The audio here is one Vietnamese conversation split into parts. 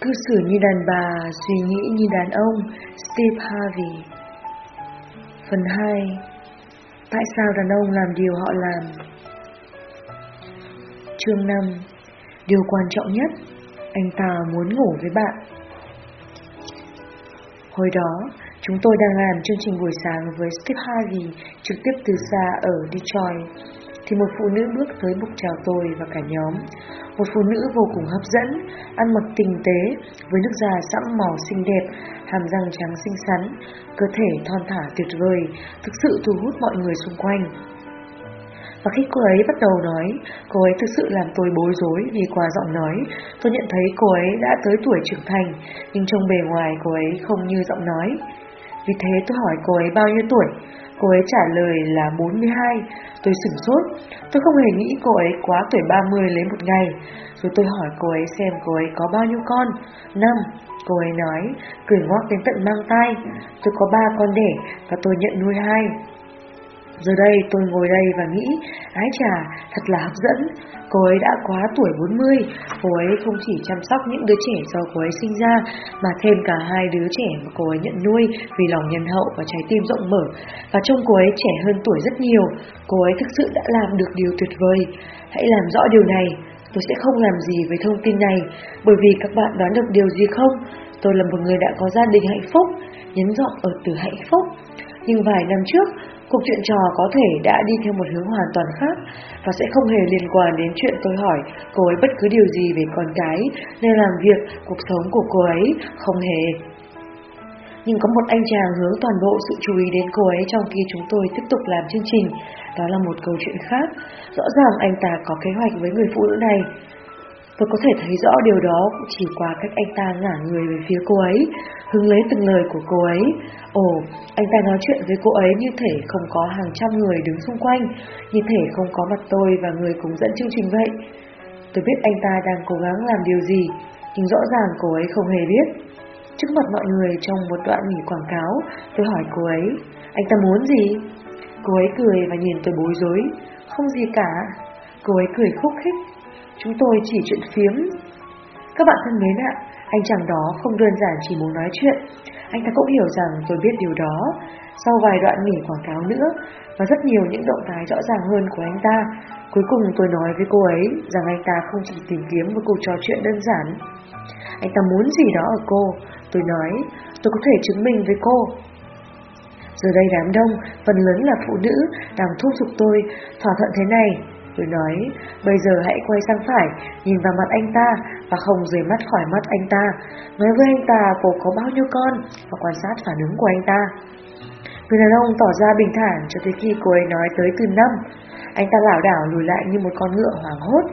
Cư xử như đàn bà, suy nghĩ như đàn ông, Steve Harvey Phần 2 Tại sao đàn ông làm điều họ làm? Chương 5 Điều quan trọng nhất, anh ta muốn ngủ với bạn. Hồi đó, chúng tôi đang làm chương trình buổi sáng với Steve Harvey trực tiếp từ xa ở Detroit. Thì một phụ nữ bước tới bục chào tôi và cả nhóm. Một phụ nữ vô cùng hấp dẫn, ăn mặc tinh tế, với nước da sẫm màu xinh đẹp, hàm răng trắng xinh xắn, cơ thể thon thả tuyệt vời, thực sự thu hút mọi người xung quanh. Và khi cô ấy bắt đầu nói, cô ấy thực sự làm tôi bối rối vì qua giọng nói, tôi nhận thấy cô ấy đã tới tuổi trưởng thành, nhưng trong bề ngoài cô ấy không như giọng nói. Vì thế tôi hỏi cô ấy bao nhiêu tuổi, cô ấy trả lời là 42, tôi sửng sốt, tôi không hề nghĩ cô ấy quá tuổi 30 lấy một ngày, rồi tôi hỏi cô ấy xem cô ấy có bao nhiêu con, năm, cô ấy nói, cười ngoác đến tận mang tay, tôi có ba con đẻ và tôi nhận nuôi hai. Giờ đây tôi ngồi đây và nghĩ, ái trà, thật là hấp dẫn. Cô ấy đã quá tuổi 40, cô ấy không chỉ chăm sóc những đứa trẻ do cô ấy sinh ra, mà thêm cả hai đứa trẻ mà cô ấy nhận nuôi vì lòng nhân hậu và trái tim rộng mở. Và trông cô ấy trẻ hơn tuổi rất nhiều, cô ấy thực sự đã làm được điều tuyệt vời. Hãy làm rõ điều này, tôi sẽ không làm gì với thông tin này, bởi vì các bạn đoán được điều gì không? Tôi là một người đã có gia đình hạnh phúc, nhấn giọng ở từ hạnh phúc. Nhưng vài năm trước, Cuộc chuyện trò có thể đã đi theo một hướng hoàn toàn khác và sẽ không hề liên quan đến chuyện tôi hỏi cô ấy bất cứ điều gì về con cái, nơi làm việc, cuộc sống của cô ấy, không hề. Nhưng có một anh chàng hướng toàn bộ sự chú ý đến cô ấy trong khi chúng tôi tiếp tục làm chương trình. Đó là một câu chuyện khác. Rõ ràng anh ta có kế hoạch với người phụ nữ này. Tôi có thể thấy rõ điều đó cũng chỉ qua cách anh ta ngả người về phía cô ấy, hứng lấy từng lời của cô ấy. Ồ, anh ta nói chuyện với cô ấy như thể không có hàng trăm người đứng xung quanh, như thể không có mặt tôi và người cùng dẫn chương trình vậy. Tôi biết anh ta đang cố gắng làm điều gì, nhưng rõ ràng cô ấy không hề biết. Trước mặt mọi người trong một đoạn nghỉ quảng cáo, tôi hỏi cô ấy, anh ta muốn gì? Cô ấy cười và nhìn tôi bối rối, không gì cả. Cô ấy cười khúc khích, chúng tôi chỉ chuyện phiếm. Các bạn thân mến ạ, anh chàng đó không đơn giản chỉ muốn nói chuyện, anh ta cũng hiểu rằng tôi biết điều đó. Sau vài đoạn nghỉ quảng cáo nữa và rất nhiều những động thái rõ ràng hơn của anh ta, cuối cùng tôi nói với cô ấy rằng anh ta không chỉ tìm kiếm một cuộc trò chuyện đơn giản. Anh ta muốn gì đó ở cô, tôi nói, tôi có thể chứng minh với cô. Giờ đây đám đông, phần lớn là phụ nữ, đang thúc giục tôi, thỏa thuận thế này, Tôi nói, bây giờ hãy quay sang phải, nhìn vào mặt anh ta và không rời mắt khỏi mắt anh ta. Nói với anh ta cô có bao nhiêu con và quan sát phản ứng của anh ta. Người đàn ông tỏ ra bình thản cho tới khi cô ấy nói tới từ năm. Anh ta lảo đảo lùi lại như một con ngựa hoảng hốt.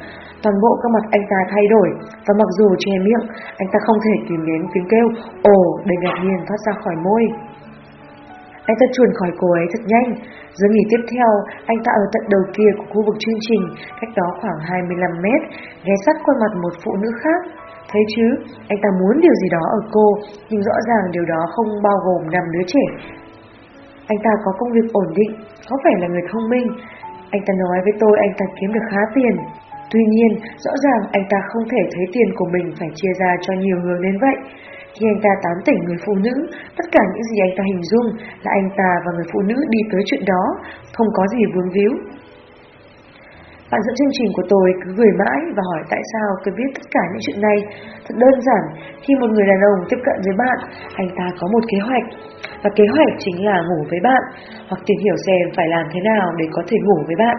Toàn bộ các mặt anh ta thay đổi và mặc dù che miệng, anh ta không thể kìm nén tiếng kêu ồ đầy ngạc nhiên thoát ra khỏi môi. Anh ta chuồn khỏi cô ấy thật nhanh. Giờ nghỉ tiếp theo, anh ta ở tận đầu kia của khu vực chương trình, cách đó khoảng 25 mét, ghé sát qua mặt một phụ nữ khác. Thấy chứ, anh ta muốn điều gì đó ở cô, nhưng rõ ràng điều đó không bao gồm năm đứa trẻ. Anh ta có công việc ổn định, có vẻ là người thông minh. Anh ta nói với tôi anh ta kiếm được khá tiền. Tuy nhiên, rõ ràng anh ta không thể thấy tiền của mình phải chia ra cho nhiều hướng đến vậy. Khi anh ta tán tỉnh người phụ nữ, tất cả những gì anh ta hình dung là anh ta và người phụ nữ đi tới chuyện đó, không có gì vướng víu. Bạn dẫn chương trình của tôi cứ gửi mãi và hỏi tại sao tôi biết tất cả những chuyện này. Thật đơn giản, khi một người đàn ông tiếp cận với bạn, anh ta có một kế hoạch. Và kế hoạch chính là ngủ với bạn, hoặc tìm hiểu xem phải làm thế nào để có thể ngủ với bạn.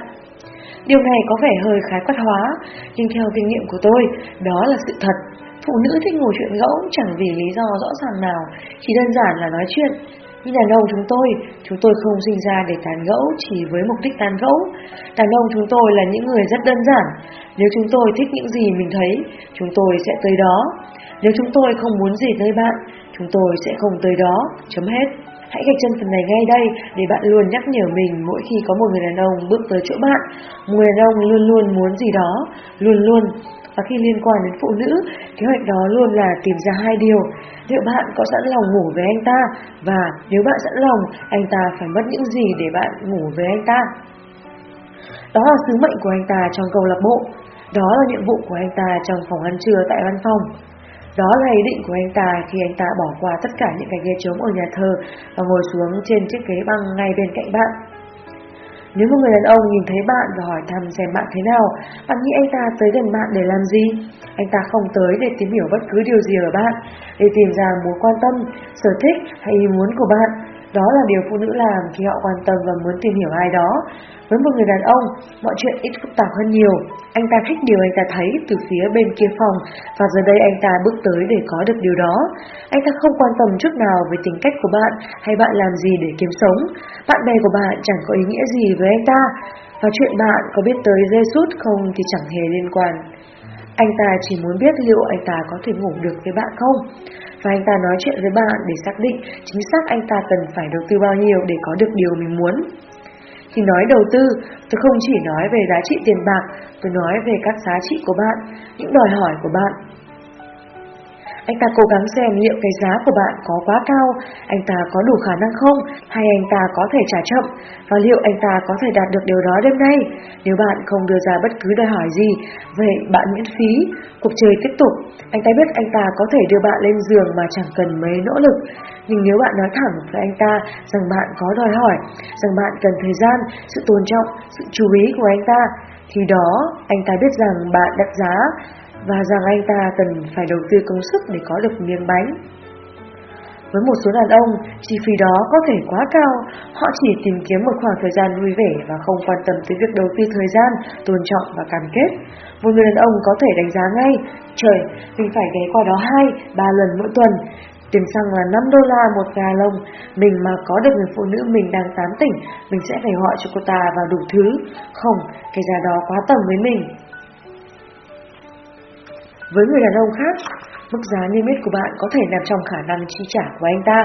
Điều này có vẻ hơi khái quát hóa, nhưng theo kinh nghiệm của tôi, đó là sự thật. Phụ nữ thích ngồi chuyện gẫu chẳng vì lý do rõ ràng nào, chỉ đơn giản là nói chuyện. Nhưng đàn ông chúng tôi, chúng tôi không sinh ra để tán gẫu chỉ với mục đích tán gẫu. Đàn ông chúng tôi là những người rất đơn giản. Nếu chúng tôi thích những gì mình thấy, chúng tôi sẽ tới đó. Nếu chúng tôi không muốn gì tới bạn, chúng tôi sẽ không tới đó. Chấm hết. Hãy gạch chân phần này ngay đây để bạn luôn nhắc nhở mình mỗi khi có một người đàn ông bước tới chỗ bạn. Một người đàn ông luôn luôn muốn gì đó, luôn luôn và khi liên quan đến phụ nữ, kế hoạch đó luôn là tìm ra hai điều. Liệu bạn có sẵn lòng ngủ với anh ta? Và nếu bạn sẵn lòng, anh ta phải mất những gì để bạn ngủ với anh ta? Đó là sứ mệnh của anh ta trong câu lạc bộ. Đó là nhiệm vụ của anh ta trong phòng ăn trưa tại văn phòng. Đó là ý định của anh ta khi anh ta bỏ qua tất cả những cái ghế trống ở nhà thờ và ngồi xuống trên chiếc ghế băng ngay bên cạnh bạn. Nếu một người đàn ông nhìn thấy bạn và hỏi thăm xem bạn thế nào, bạn nghĩ anh ta tới gần bạn để làm gì? Anh ta không tới để tìm hiểu bất cứ điều gì ở bạn, để tìm ra mối quan tâm, sở thích hay ý muốn của bạn. Đó là điều phụ nữ làm khi họ quan tâm và muốn tìm hiểu ai đó. Với một người đàn ông, mọi chuyện ít phức tạp hơn nhiều. Anh ta thích điều anh ta thấy từ phía bên kia phòng và giờ đây anh ta bước tới để có được điều đó. Anh ta không quan tâm chút nào về tính cách của bạn hay bạn làm gì để kiếm sống. Bạn bè của bạn chẳng có ý nghĩa gì với anh ta. Và chuyện bạn có biết tới Jesus không thì chẳng hề liên quan. Anh ta chỉ muốn biết liệu anh ta có thể ngủ được với bạn không. Và anh ta nói chuyện với bạn để xác định chính xác anh ta cần phải đầu tư bao nhiêu để có được điều mình muốn. Khi nói đầu tư, tôi không chỉ nói về giá trị tiền bạc, tôi nói về các giá trị của bạn, những đòi hỏi của bạn. Anh ta cố gắng xem liệu cái giá của bạn có quá cao, anh ta có đủ khả năng không, hay anh ta có thể trả chậm, và liệu anh ta có thể đạt được điều đó đêm nay. Nếu bạn không đưa ra bất cứ đòi hỏi gì, vậy bạn miễn phí, cuộc chơi tiếp tục. Anh ta biết anh ta có thể đưa bạn lên giường mà chẳng cần mấy nỗ lực. Nhưng nếu bạn nói thẳng với anh ta rằng bạn có đòi hỏi, rằng bạn cần thời gian, sự tôn trọng, sự chú ý của anh ta, thì đó anh ta biết rằng bạn đặt giá và rằng anh ta cần phải đầu tư công sức để có được miếng bánh. Với một số đàn ông, chi phí đó có thể quá cao, họ chỉ tìm kiếm một khoảng thời gian vui vẻ và không quan tâm tới việc đầu tư thời gian, tôn trọng và cam kết. Một người đàn ông có thể đánh giá ngay, trời, mình phải ghé qua đó 2, 3 lần mỗi tuần, Tiền xăng là 5 đô la một gà lông, mình mà có được người phụ nữ mình đang tán tỉnh, mình sẽ phải gọi cho cô ta và đủ thứ. Không, cái giá đó quá tầm với mình. Với người đàn ông khác, mức giá niêm yết của bạn có thể nằm trong khả năng chi trả của anh ta.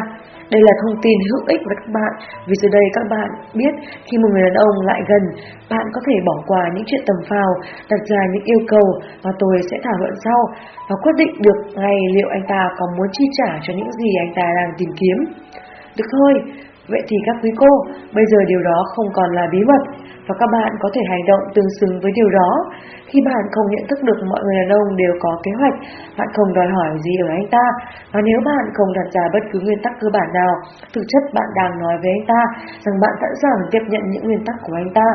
Đây là thông tin hữu ích với các bạn, vì giờ đây các bạn biết khi một người đàn ông lại gần, bạn có thể bỏ qua những chuyện tầm phào, đặt ra những yêu cầu và tôi sẽ thảo luận sau và quyết định được ngay liệu anh ta có muốn chi trả cho những gì anh ta đang tìm kiếm. Được thôi, vậy thì các quý cô, bây giờ điều đó không còn là bí mật và các bạn có thể hành động tương xứng với điều đó. Khi bạn không nhận thức được mọi người đàn ông đều có kế hoạch, bạn không đòi hỏi gì ở anh ta, và nếu bạn không đặt ra bất cứ nguyên tắc cơ bản nào, thực chất bạn đang nói với anh ta rằng bạn sẵn sàng tiếp nhận những nguyên tắc của anh ta.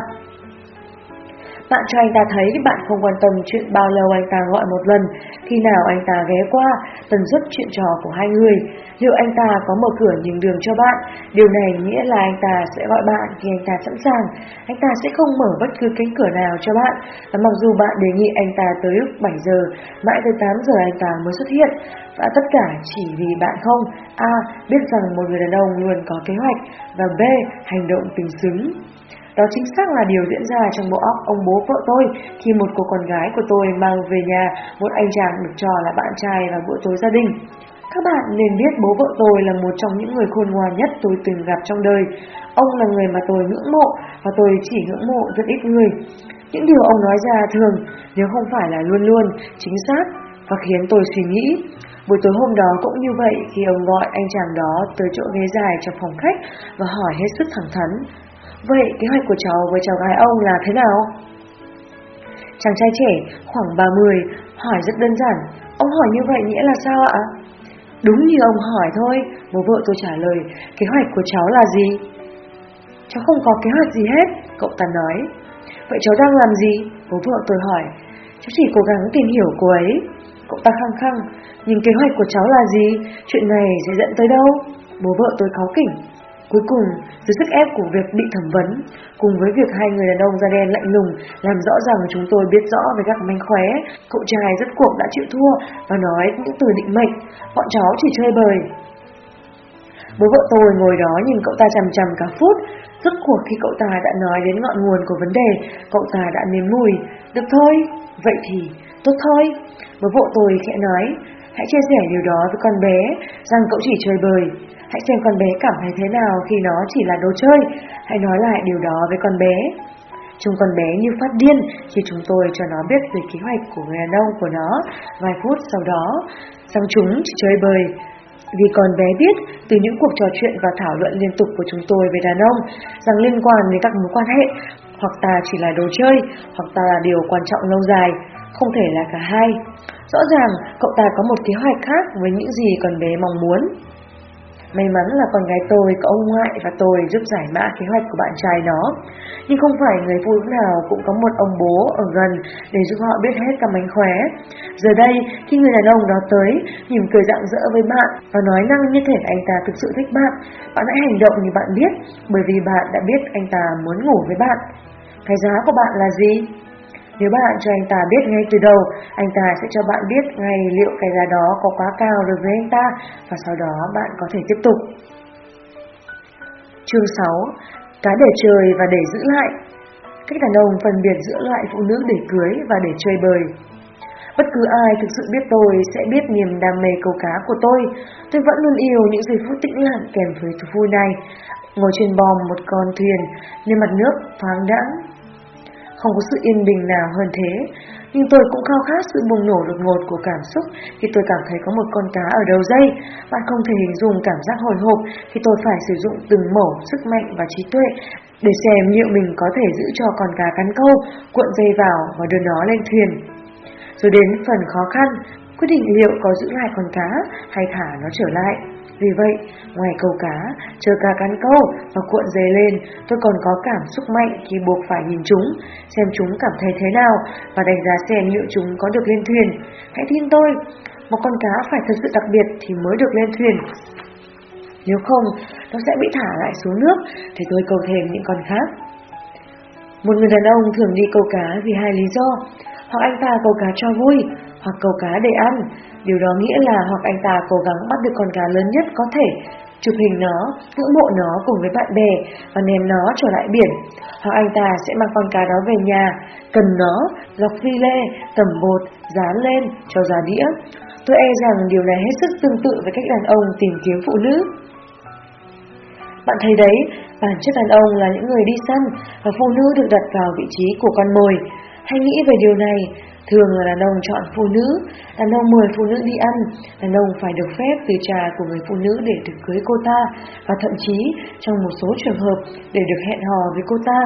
Bạn cho anh ta thấy bạn không quan tâm chuyện bao lâu anh ta gọi một lần, khi nào anh ta ghé qua, tần suất chuyện trò của hai người. Liệu anh ta có mở cửa nhường đường cho bạn, điều này nghĩa là anh ta sẽ gọi bạn khi anh ta sẵn sàng. Anh ta sẽ không mở bất cứ cánh cửa nào cho bạn, và mặc dù bạn đề nghị anh ta tới lúc 7 giờ, mãi tới 8 giờ anh ta mới xuất hiện, và tất cả chỉ vì bạn không A. Biết rằng một người đàn ông luôn có kế hoạch và B. Hành động tình xứng đó chính xác là điều diễn ra trong bộ óc ông bố vợ tôi khi một cô con gái của tôi mang về nhà một anh chàng được cho là bạn trai vào bữa tối gia đình. Các bạn nên biết bố vợ tôi là một trong những người khôn ngoan nhất tôi từng gặp trong đời. Ông là người mà tôi ngưỡng mộ và tôi chỉ ngưỡng mộ rất ít người. Những điều ông nói ra thường, nếu không phải là luôn luôn, chính xác và khiến tôi suy nghĩ. Buổi tối hôm đó cũng như vậy khi ông gọi anh chàng đó tới chỗ ghế dài trong phòng khách và hỏi hết sức thẳng thắn. Vậy kế hoạch của cháu với cháu gái ông là thế nào? Chàng trai trẻ khoảng 30 hỏi rất đơn giản Ông hỏi như vậy nghĩa là sao ạ? Đúng như ông hỏi thôi, Bố vợ tôi trả lời, Kế hoạch của cháu là gì? Cháu không có kế hoạch gì hết, Cậu ta nói Vậy cháu đang làm gì? Bố vợ tôi hỏi Cháu chỉ cố gắng tìm hiểu cô ấy Cậu ta khăng khăng Nhưng kế hoạch của cháu là gì? Chuyện này sẽ dẫn tới đâu? Bố vợ tôi khó kỉnh Cuối cùng, dưới sức ép của việc bị thẩm vấn, cùng với việc hai người đàn ông da đen lạnh lùng làm rõ rằng chúng tôi biết rõ về các manh khóe, cậu trai rất cuộc đã chịu thua và nói những từ định mệnh, bọn cháu chỉ chơi bời. Bố vợ tôi ngồi đó nhìn cậu ta chằm chằm cả phút, rốt cuộc khi cậu ta đã nói đến ngọn nguồn của vấn đề, cậu ta đã nếm mùi. Được thôi, vậy thì, tốt thôi. Bố vợ tôi khẽ nói, hãy chia sẻ điều đó với con bé, rằng cậu chỉ chơi bời. Hãy xem con bé cảm thấy thế nào khi nó chỉ là đồ chơi. Hãy nói lại điều đó với con bé. Chúng con bé như phát điên khi chúng tôi cho nó biết về kế hoạch của người đàn ông của nó vài phút sau đó, rằng chúng chỉ chơi bời. Vì con bé biết từ những cuộc trò chuyện và thảo luận liên tục của chúng tôi về đàn ông rằng liên quan đến các mối quan hệ, hoặc ta chỉ là đồ chơi, hoặc ta là điều quan trọng lâu dài, không thể là cả hai. Rõ ràng cậu ta có một kế hoạch khác với những gì con bé mong muốn. May mắn là con gái tôi có ông ngoại và tôi giúp giải mã kế hoạch của bạn trai nó. Nhưng không phải người phụ nữ nào cũng có một ông bố ở gần để giúp họ biết hết cả mánh khóe. Giờ đây, khi người đàn ông đó tới, mỉm cười rạng rỡ với bạn và nói năng như thể anh ta thực sự thích bạn, bạn hãy hành động như bạn biết, bởi vì bạn đã biết anh ta muốn ngủ với bạn. Cái giá của bạn là gì? Nếu bạn cho anh ta biết ngay từ đầu, anh ta sẽ cho bạn biết ngay liệu cái giá đó có quá cao đối với anh ta và sau đó bạn có thể tiếp tục. Chương 6. Cá để chơi và để giữ lại Cách đàn ông phân biệt giữa loại phụ nữ để cưới và để chơi bời Bất cứ ai thực sự biết tôi sẽ biết niềm đam mê câu cá của tôi. Tôi vẫn luôn yêu những giây phút tĩnh lặng kèm với thú vui này. Ngồi trên bòm một con thuyền, nơi mặt nước thoáng đãng, không có sự yên bình nào hơn thế. Nhưng tôi cũng khao khát sự bùng nổ đột ngột của cảm xúc khi tôi cảm thấy có một con cá ở đầu dây. Bạn không thể hình dung cảm giác hồi hộp khi tôi phải sử dụng từng mẩu sức mạnh và trí tuệ để xem liệu mình có thể giữ cho con cá cắn câu, cuộn dây vào và đưa nó lên thuyền. Rồi đến phần khó khăn, quyết định liệu có giữ lại con cá hay thả nó trở lại. Vì vậy, ngoài câu cá, chờ cá cắn câu và cuộn dây lên, tôi còn có cảm xúc mạnh khi buộc phải nhìn chúng, xem chúng cảm thấy thế nào và đánh giá xem liệu chúng có được lên thuyền. Hãy tin tôi, một con cá phải thật sự đặc biệt thì mới được lên thuyền. Nếu không, nó sẽ bị thả lại xuống nước để tôi câu thêm những con khác. Một người đàn ông thường đi câu cá vì hai lý do, hoặc anh ta câu cá cho vui, hoặc câu cá để ăn. Điều đó nghĩa là hoặc anh ta cố gắng bắt được con cá lớn nhất có thể, chụp hình nó, ngưỡng mộ nó cùng với bạn bè và ném nó trở lại biển. Hoặc anh ta sẽ mang con cá đó về nhà, cần nó, lọc phi lê, tẩm bột, dán lên, cho ra đĩa. Tôi e rằng điều này hết sức tương tự với cách đàn ông tìm kiếm phụ nữ. Bạn thấy đấy, bản chất đàn ông là những người đi săn và phụ nữ được đặt vào vị trí của con mồi. Hãy nghĩ về điều này, Thường là đàn ông chọn phụ nữ, đàn ông mời phụ nữ đi ăn, đàn ông phải được phép từ trà của người phụ nữ để được cưới cô ta, và thậm chí trong một số trường hợp để được hẹn hò với cô ta.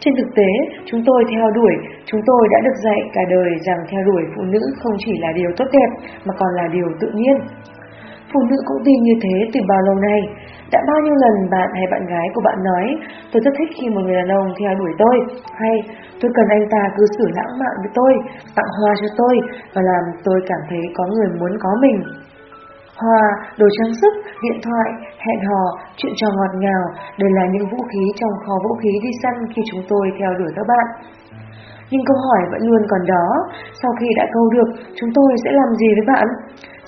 Trên thực tế, chúng tôi theo đuổi, chúng tôi đã được dạy cả đời rằng theo đuổi phụ nữ không chỉ là điều tốt đẹp mà còn là điều tự nhiên. Phụ nữ cũng tin như thế từ bao lâu nay. Đã bao nhiêu lần bạn hay bạn gái của bạn nói Tôi rất thích khi một người đàn ông theo đuổi tôi. Hay tôi cần anh ta cư xử lãng mạn với tôi Tặng hoa cho tôi Và làm tôi cảm thấy có người muốn có mình. Hoa, đồ trang sức, điện thoại, hẹn hò, chuyện trò ngọt ngào Đều là những vũ khí trong kho vũ khí đi săn khi chúng tôi theo đuổi các bạn nhưng câu hỏi vẫn luôn còn đó, sau khi đã câu được, chúng tôi sẽ làm gì với bạn?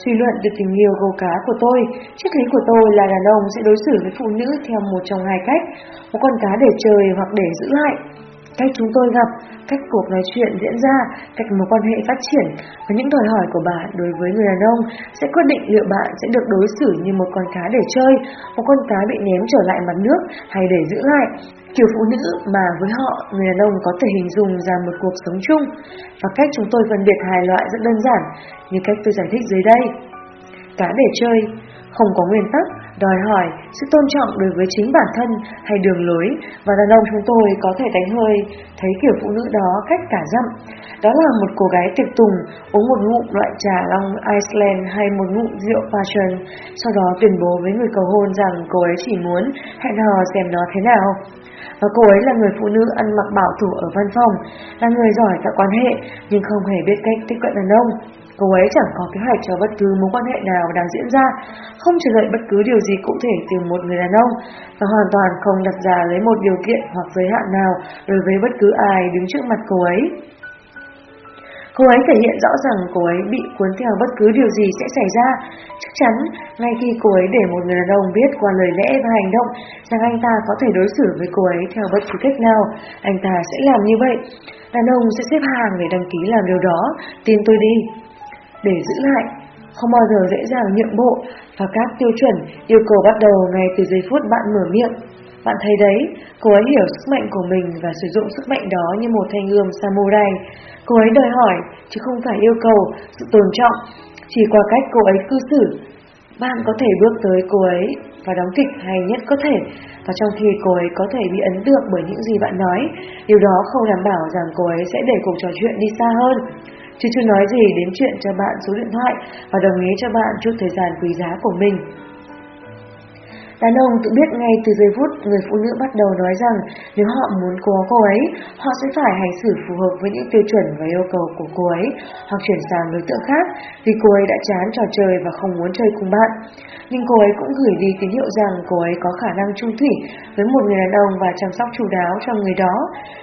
Suy luận từ tình yêu gầu cá của tôi, triết lý của tôi là đàn ông sẽ đối xử với phụ nữ theo một trong hai cách, một con cá để chơi hoặc để giữ lại. Cách chúng tôi gặp, cách cuộc nói chuyện diễn ra, cách mối quan hệ phát triển và những đòi hỏi của bạn đối với người đàn ông sẽ quyết định liệu bạn sẽ được đối xử như một con cá để chơi, một con cá bị ném trở lại mặt nước hay để giữ lại. Kiểu phụ nữ mà với họ, người đàn ông có thể hình dung ra một cuộc sống chung và cách chúng tôi phân biệt hai loại rất đơn giản như cách tôi giải thích dưới đây. Cá để chơi, không có nguyên tắc, đòi hỏi sự tôn trọng đối với chính bản thân hay đường lối và đàn ông chúng tôi có thể đánh hơi thấy kiểu phụ nữ đó cách cả dặm. Đó là một cô gái tiệc tùng uống một ngụm loại trà Long Iceland hay một ngụm rượu Passion, sau đó tuyên bố với người cầu hôn rằng cô ấy chỉ muốn hẹn hò xem nó thế nào. Và cô ấy là người phụ nữ ăn mặc bảo thủ ở văn phòng, là người giỏi tạo quan hệ nhưng không hề biết cách tiếp cận đàn ông. Cô ấy chẳng có kế hoạch cho bất cứ mối quan hệ nào đang diễn ra, không chờ đợi bất cứ điều gì cụ thể từ một người đàn ông, và hoàn toàn không đặt ra lấy một điều kiện hoặc giới hạn nào đối với bất cứ ai đứng trước mặt cô ấy. Cô ấy thể hiện rõ rằng cô ấy bị cuốn theo bất cứ điều gì sẽ xảy ra. Chắc chắn, ngay khi cô ấy để một người đàn ông biết qua lời lẽ và hành động rằng anh ta có thể đối xử với cô ấy theo bất cứ cách nào, anh ta sẽ làm như vậy. Đàn ông sẽ xếp hàng để đăng ký làm điều đó, tin tôi đi để giữ lại, không bao giờ dễ dàng nhượng bộ và các tiêu chuẩn yêu cầu bắt đầu ngay từ giây phút bạn mở miệng. Bạn thấy đấy, cô ấy hiểu sức mạnh của mình và sử dụng sức mạnh đó như một thanh gươm samurai. Cô ấy đòi hỏi, chứ không phải yêu cầu, sự tôn trọng, chỉ qua cách cô ấy cư xử. Bạn có thể bước tới cô ấy và đóng kịch hay nhất có thể, và trong khi cô ấy có thể bị ấn tượng bởi những gì bạn nói, điều đó không đảm bảo rằng cô ấy sẽ để cuộc trò chuyện đi xa hơn chứ chưa nói gì đến chuyện cho bạn số điện thoại và đồng ý cho bạn chút thời gian quý giá của mình. Đàn ông tự biết ngay từ giây phút người phụ nữ bắt đầu nói rằng nếu họ muốn có cô ấy, họ sẽ phải hành xử phù hợp với những tiêu chuẩn và yêu cầu của cô ấy, hoặc chuyển sang đối tượng khác vì cô ấy đã chán trò chơi và không muốn chơi cùng bạn. Nhưng cô ấy cũng gửi đi tín hiệu rằng cô ấy có khả năng trung thủy với một người đàn ông và chăm sóc chu đáo cho người đó,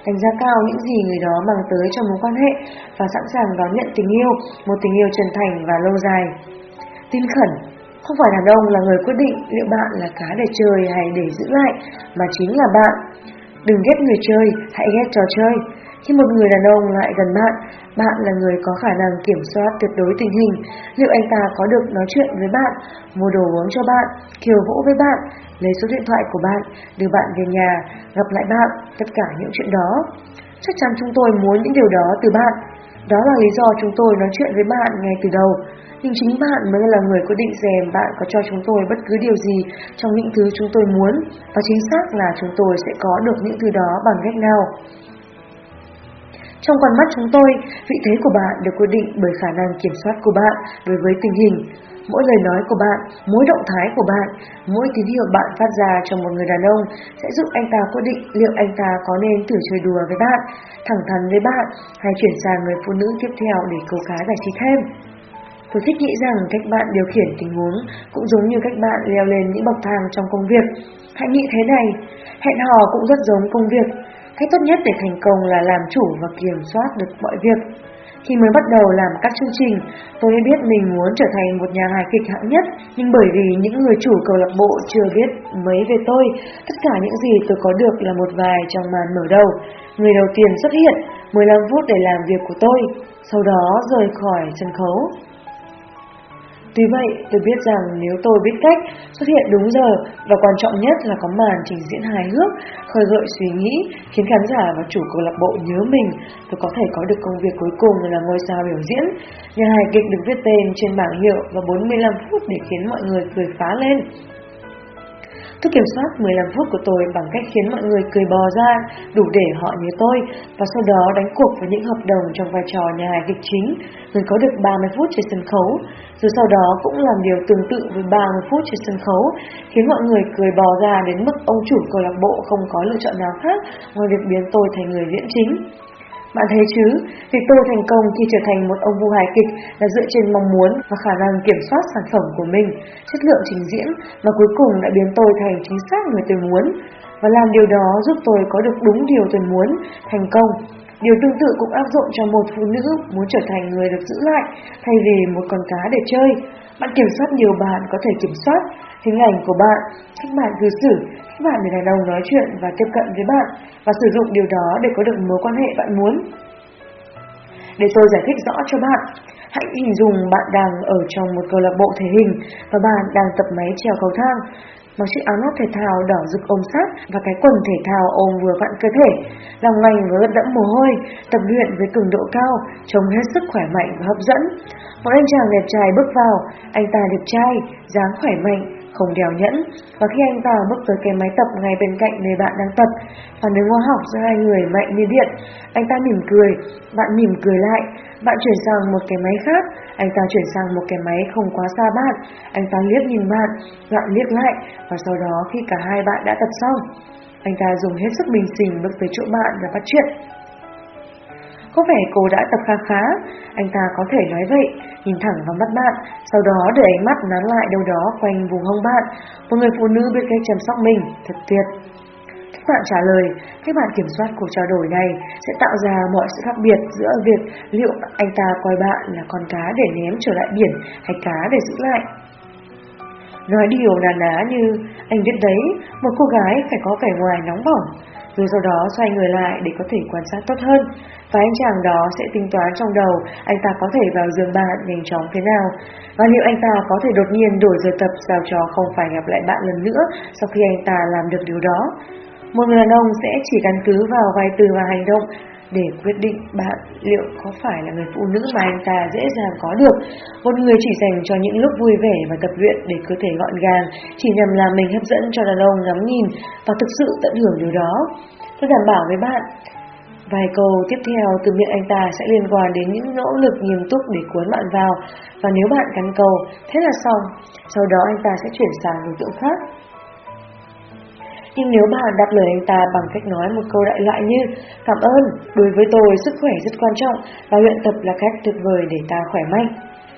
đánh giá cao những gì người đó mang tới cho mối quan hệ và sẵn sàng đón nhận tình yêu, một tình yêu chân thành và lâu dài. Tin khẩn không phải đàn ông là người quyết định liệu bạn là cá để chơi hay để giữ lại, mà chính là bạn. Đừng ghét người chơi, hãy ghét trò chơi. Khi một người đàn ông lại gần bạn, bạn là người có khả năng kiểm soát tuyệt đối tình hình. Liệu anh ta có được nói chuyện với bạn, mua đồ uống cho bạn, kiều vũ với bạn, lấy số điện thoại của bạn, đưa bạn về nhà, gặp lại bạn, tất cả những chuyện đó. Chắc chắn chúng tôi muốn những điều đó từ bạn. Đó là lý do chúng tôi nói chuyện với bạn ngay từ đầu nhưng chính bạn mới là người quyết định xem bạn có cho chúng tôi bất cứ điều gì trong những thứ chúng tôi muốn và chính xác là chúng tôi sẽ có được những thứ đó bằng cách nào. Trong con mắt chúng tôi, vị thế của bạn được quyết định bởi khả năng kiểm soát của bạn đối với tình hình. Mỗi lời nói của bạn, mỗi động thái của bạn, mỗi tín hiệu bạn phát ra cho một người đàn ông sẽ giúp anh ta quyết định liệu anh ta có nên thử chơi đùa với bạn, thẳng thắn với bạn hay chuyển sang người phụ nữ tiếp theo để câu cá giải trí thêm. Tôi thích nghĩ rằng cách bạn điều khiển tình huống cũng giống như cách bạn leo lên những bậc thang trong công việc. Hãy nghĩ thế này, hẹn hò cũng rất giống công việc. Cách tốt nhất để thành công là làm chủ và kiểm soát được mọi việc. Khi mới bắt đầu làm các chương trình, tôi biết mình muốn trở thành một nhà hài kịch hạng nhất, nhưng bởi vì những người chủ câu lạc bộ chưa biết mấy về tôi, tất cả những gì tôi có được là một vài trong màn mở đầu. Người đầu tiên xuất hiện, 15 phút để làm việc của tôi, sau đó rời khỏi sân khấu. Tuy vậy, tôi biết rằng nếu tôi biết cách xuất hiện đúng giờ và quan trọng nhất là có màn trình diễn hài hước, khơi gợi suy nghĩ, khiến khán giả và chủ câu lạc bộ nhớ mình, tôi có thể có được công việc cuối cùng là ngôi sao biểu diễn. Nhà hài kịch được viết tên trên bảng hiệu và 45 phút để khiến mọi người cười phá lên. Tôi kiểm soát 15 phút của tôi bằng cách khiến mọi người cười bò ra, đủ để họ nhớ tôi, và sau đó đánh cuộc với những hợp đồng trong vai trò nhà hài kịch chính, người có được 30 phút trên sân khấu, rồi sau đó cũng làm điều tương tự với 30 phút trên sân khấu, khiến mọi người cười bò ra đến mức ông chủ câu lạc bộ không có lựa chọn nào khác ngoài việc biến tôi thành người diễn chính. Bạn thấy chứ, việc tôi thành công khi trở thành một ông vua hài kịch là dựa trên mong muốn và khả năng kiểm soát sản phẩm của mình, chất lượng trình diễn và cuối cùng đã biến tôi thành chính xác người tôi muốn. Và làm điều đó giúp tôi có được đúng điều tôi muốn, thành công. Điều tương tự cũng áp dụng cho một phụ nữ muốn trở thành người được giữ lại thay vì một con cá để chơi. Bạn kiểm soát điều bạn có thể kiểm soát hình ảnh của bạn, cách bạn cư xử, và bạn để đàn ông nói chuyện và tiếp cận với bạn và sử dụng điều đó để có được mối quan hệ bạn muốn. Để tôi giải thích rõ cho bạn, hãy hình dung bạn đang ở trong một câu lạc bộ thể hình và bạn đang tập máy trèo cầu thang mặc chiếc áo lót thể thao đỏ rực ôm sát và cái quần thể thao ôm vừa vặn cơ thể, lòng lành với ướt đẫm mồ hôi, tập luyện với cường độ cao, trông hết sức khỏe mạnh và hấp dẫn. Một anh chàng đẹp trai bước vào, anh ta đẹp trai, dáng khỏe mạnh, không đèo nhẫn, và khi anh ta bước tới cái máy tập ngay bên cạnh nơi bạn đang tập, phản ứng hóa học giữa hai người mạnh như điện, anh ta mỉm cười, bạn mỉm cười lại, bạn chuyển sang một cái máy khác, anh ta chuyển sang một cái máy không quá xa bạn, anh ta liếc nhìn bạn, bạn liếc lại, và sau đó khi cả hai bạn đã tập xong, anh ta dùng hết sức bình sinh bước tới chỗ bạn và bắt chuyện. Có vẻ cô đã tập khá khá, anh ta có thể nói vậy, nhìn thẳng vào mắt bạn, sau đó để ánh mắt nán lại đâu đó quanh vùng hông bạn. Một người phụ nữ biết cách chăm sóc mình, thật tuyệt. Các bạn trả lời, các bạn kiểm soát cuộc trao đổi này sẽ tạo ra mọi sự khác biệt giữa việc liệu anh ta coi bạn là con cá để ném trở lại biển hay cá để giữ lại. Nói điều nà ná như, anh biết đấy, một cô gái phải có vẻ ngoài nóng bỏng, rồi sau đó xoay người lại để có thể quan sát tốt hơn. Và anh chàng đó sẽ tính toán trong đầu anh ta có thể vào giường bạn nhanh chóng thế nào. Và liệu anh ta có thể đột nhiên đổi giờ tập sao cho không phải gặp lại bạn lần nữa sau khi anh ta làm được điều đó. Một người đàn ông sẽ chỉ căn cứ vào vài từ và hành động để quyết định bạn liệu có phải là người phụ nữ mà anh ta dễ dàng có được. Một người chỉ dành cho những lúc vui vẻ và tập luyện để cơ thể gọn gàng, chỉ nhằm làm mình hấp dẫn cho đàn ông ngắm nhìn và thực sự tận hưởng điều đó. Tôi đảm bảo với bạn, Vài câu tiếp theo từ miệng anh ta sẽ liên quan đến những nỗ lực nghiêm túc để cuốn bạn vào và nếu bạn cắn câu, thế là xong. Sau đó anh ta sẽ chuyển sang đối tượng khác. Nhưng nếu bạn đáp lời anh ta bằng cách nói một câu đại loại như Cảm ơn, đối với tôi sức khỏe rất quan trọng và luyện tập là cách tuyệt vời để ta khỏe mạnh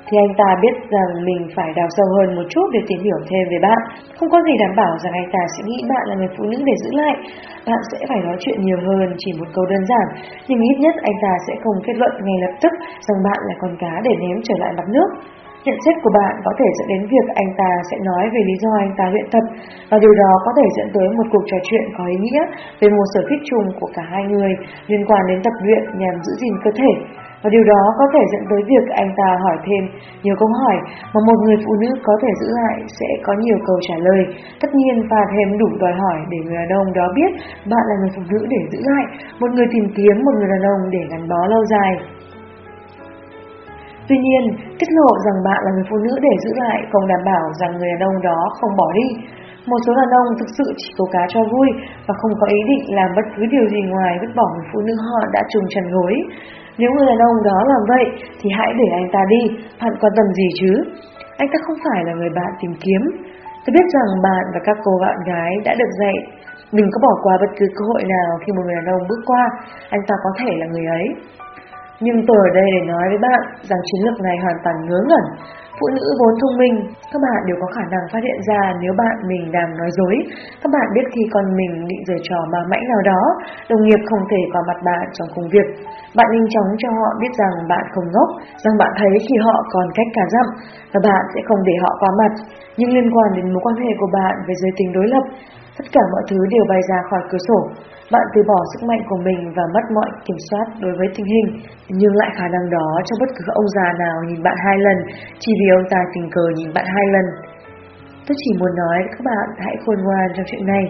thì anh ta biết rằng mình phải đào sâu hơn một chút để tìm hiểu thêm về bạn. Không có gì đảm bảo rằng anh ta sẽ nghĩ bạn là người phụ nữ để giữ lại. Bạn sẽ phải nói chuyện nhiều hơn chỉ một câu đơn giản, nhưng ít nhất anh ta sẽ không kết luận ngay lập tức rằng bạn là con cá để ném trở lại mặt nước. Nhận xét của bạn có thể dẫn đến việc anh ta sẽ nói về lý do anh ta luyện tập và điều đó có thể dẫn tới một cuộc trò chuyện có ý nghĩa về một sở thích chung của cả hai người liên quan đến tập luyện nhằm giữ gìn cơ thể. Và điều đó có thể dẫn tới việc anh ta hỏi thêm nhiều câu hỏi mà một người phụ nữ có thể giữ lại sẽ có nhiều câu trả lời. Tất nhiên và thêm đủ đòi hỏi để người đàn ông đó biết bạn là người phụ nữ để giữ lại, một người tìm kiếm một người đàn ông để gắn bó lâu dài. Tuy nhiên, tiết lộ rằng bạn là người phụ nữ để giữ lại không đảm bảo rằng người đàn ông đó không bỏ đi. Một số đàn ông thực sự chỉ câu cá cho vui và không có ý định làm bất cứ điều gì ngoài vứt bỏ người phụ nữ họ đã trùng trần gối. Nếu người đàn ông đó làm vậy thì hãy để anh ta đi, bạn quan tâm gì chứ? Anh ta không phải là người bạn tìm kiếm. Tôi biết rằng bạn và các cô bạn gái đã được dạy Đừng có bỏ qua bất cứ cơ hội nào khi một người đàn ông bước qua, anh ta có thể là người ấy. Nhưng tôi ở đây để nói với bạn rằng chiến lược này hoàn toàn ngớ ngẩn. Phụ nữ vốn thông minh, các bạn đều có khả năng phát hiện ra nếu bạn mình đang nói dối. Các bạn biết khi con mình định giở trò mà mãnh nào đó, đồng nghiệp không thể qua mặt bạn trong công việc. Bạn nhanh chóng cho họ biết rằng bạn không ngốc, rằng bạn thấy khi họ còn cách cả dặm, và bạn sẽ không để họ qua mặt. Nhưng liên quan đến mối quan hệ của bạn với giới tính đối lập, tất cả mọi thứ đều bay ra khỏi cửa sổ. Bạn từ bỏ sức mạnh của mình và mất mọi kiểm soát đối với tình hình, nhưng lại khả năng đó cho bất cứ ông già nào nhìn bạn hai lần chỉ vì ông ta tình cờ nhìn bạn hai lần. Tôi chỉ muốn nói các bạn hãy khôn ngoan trong chuyện này,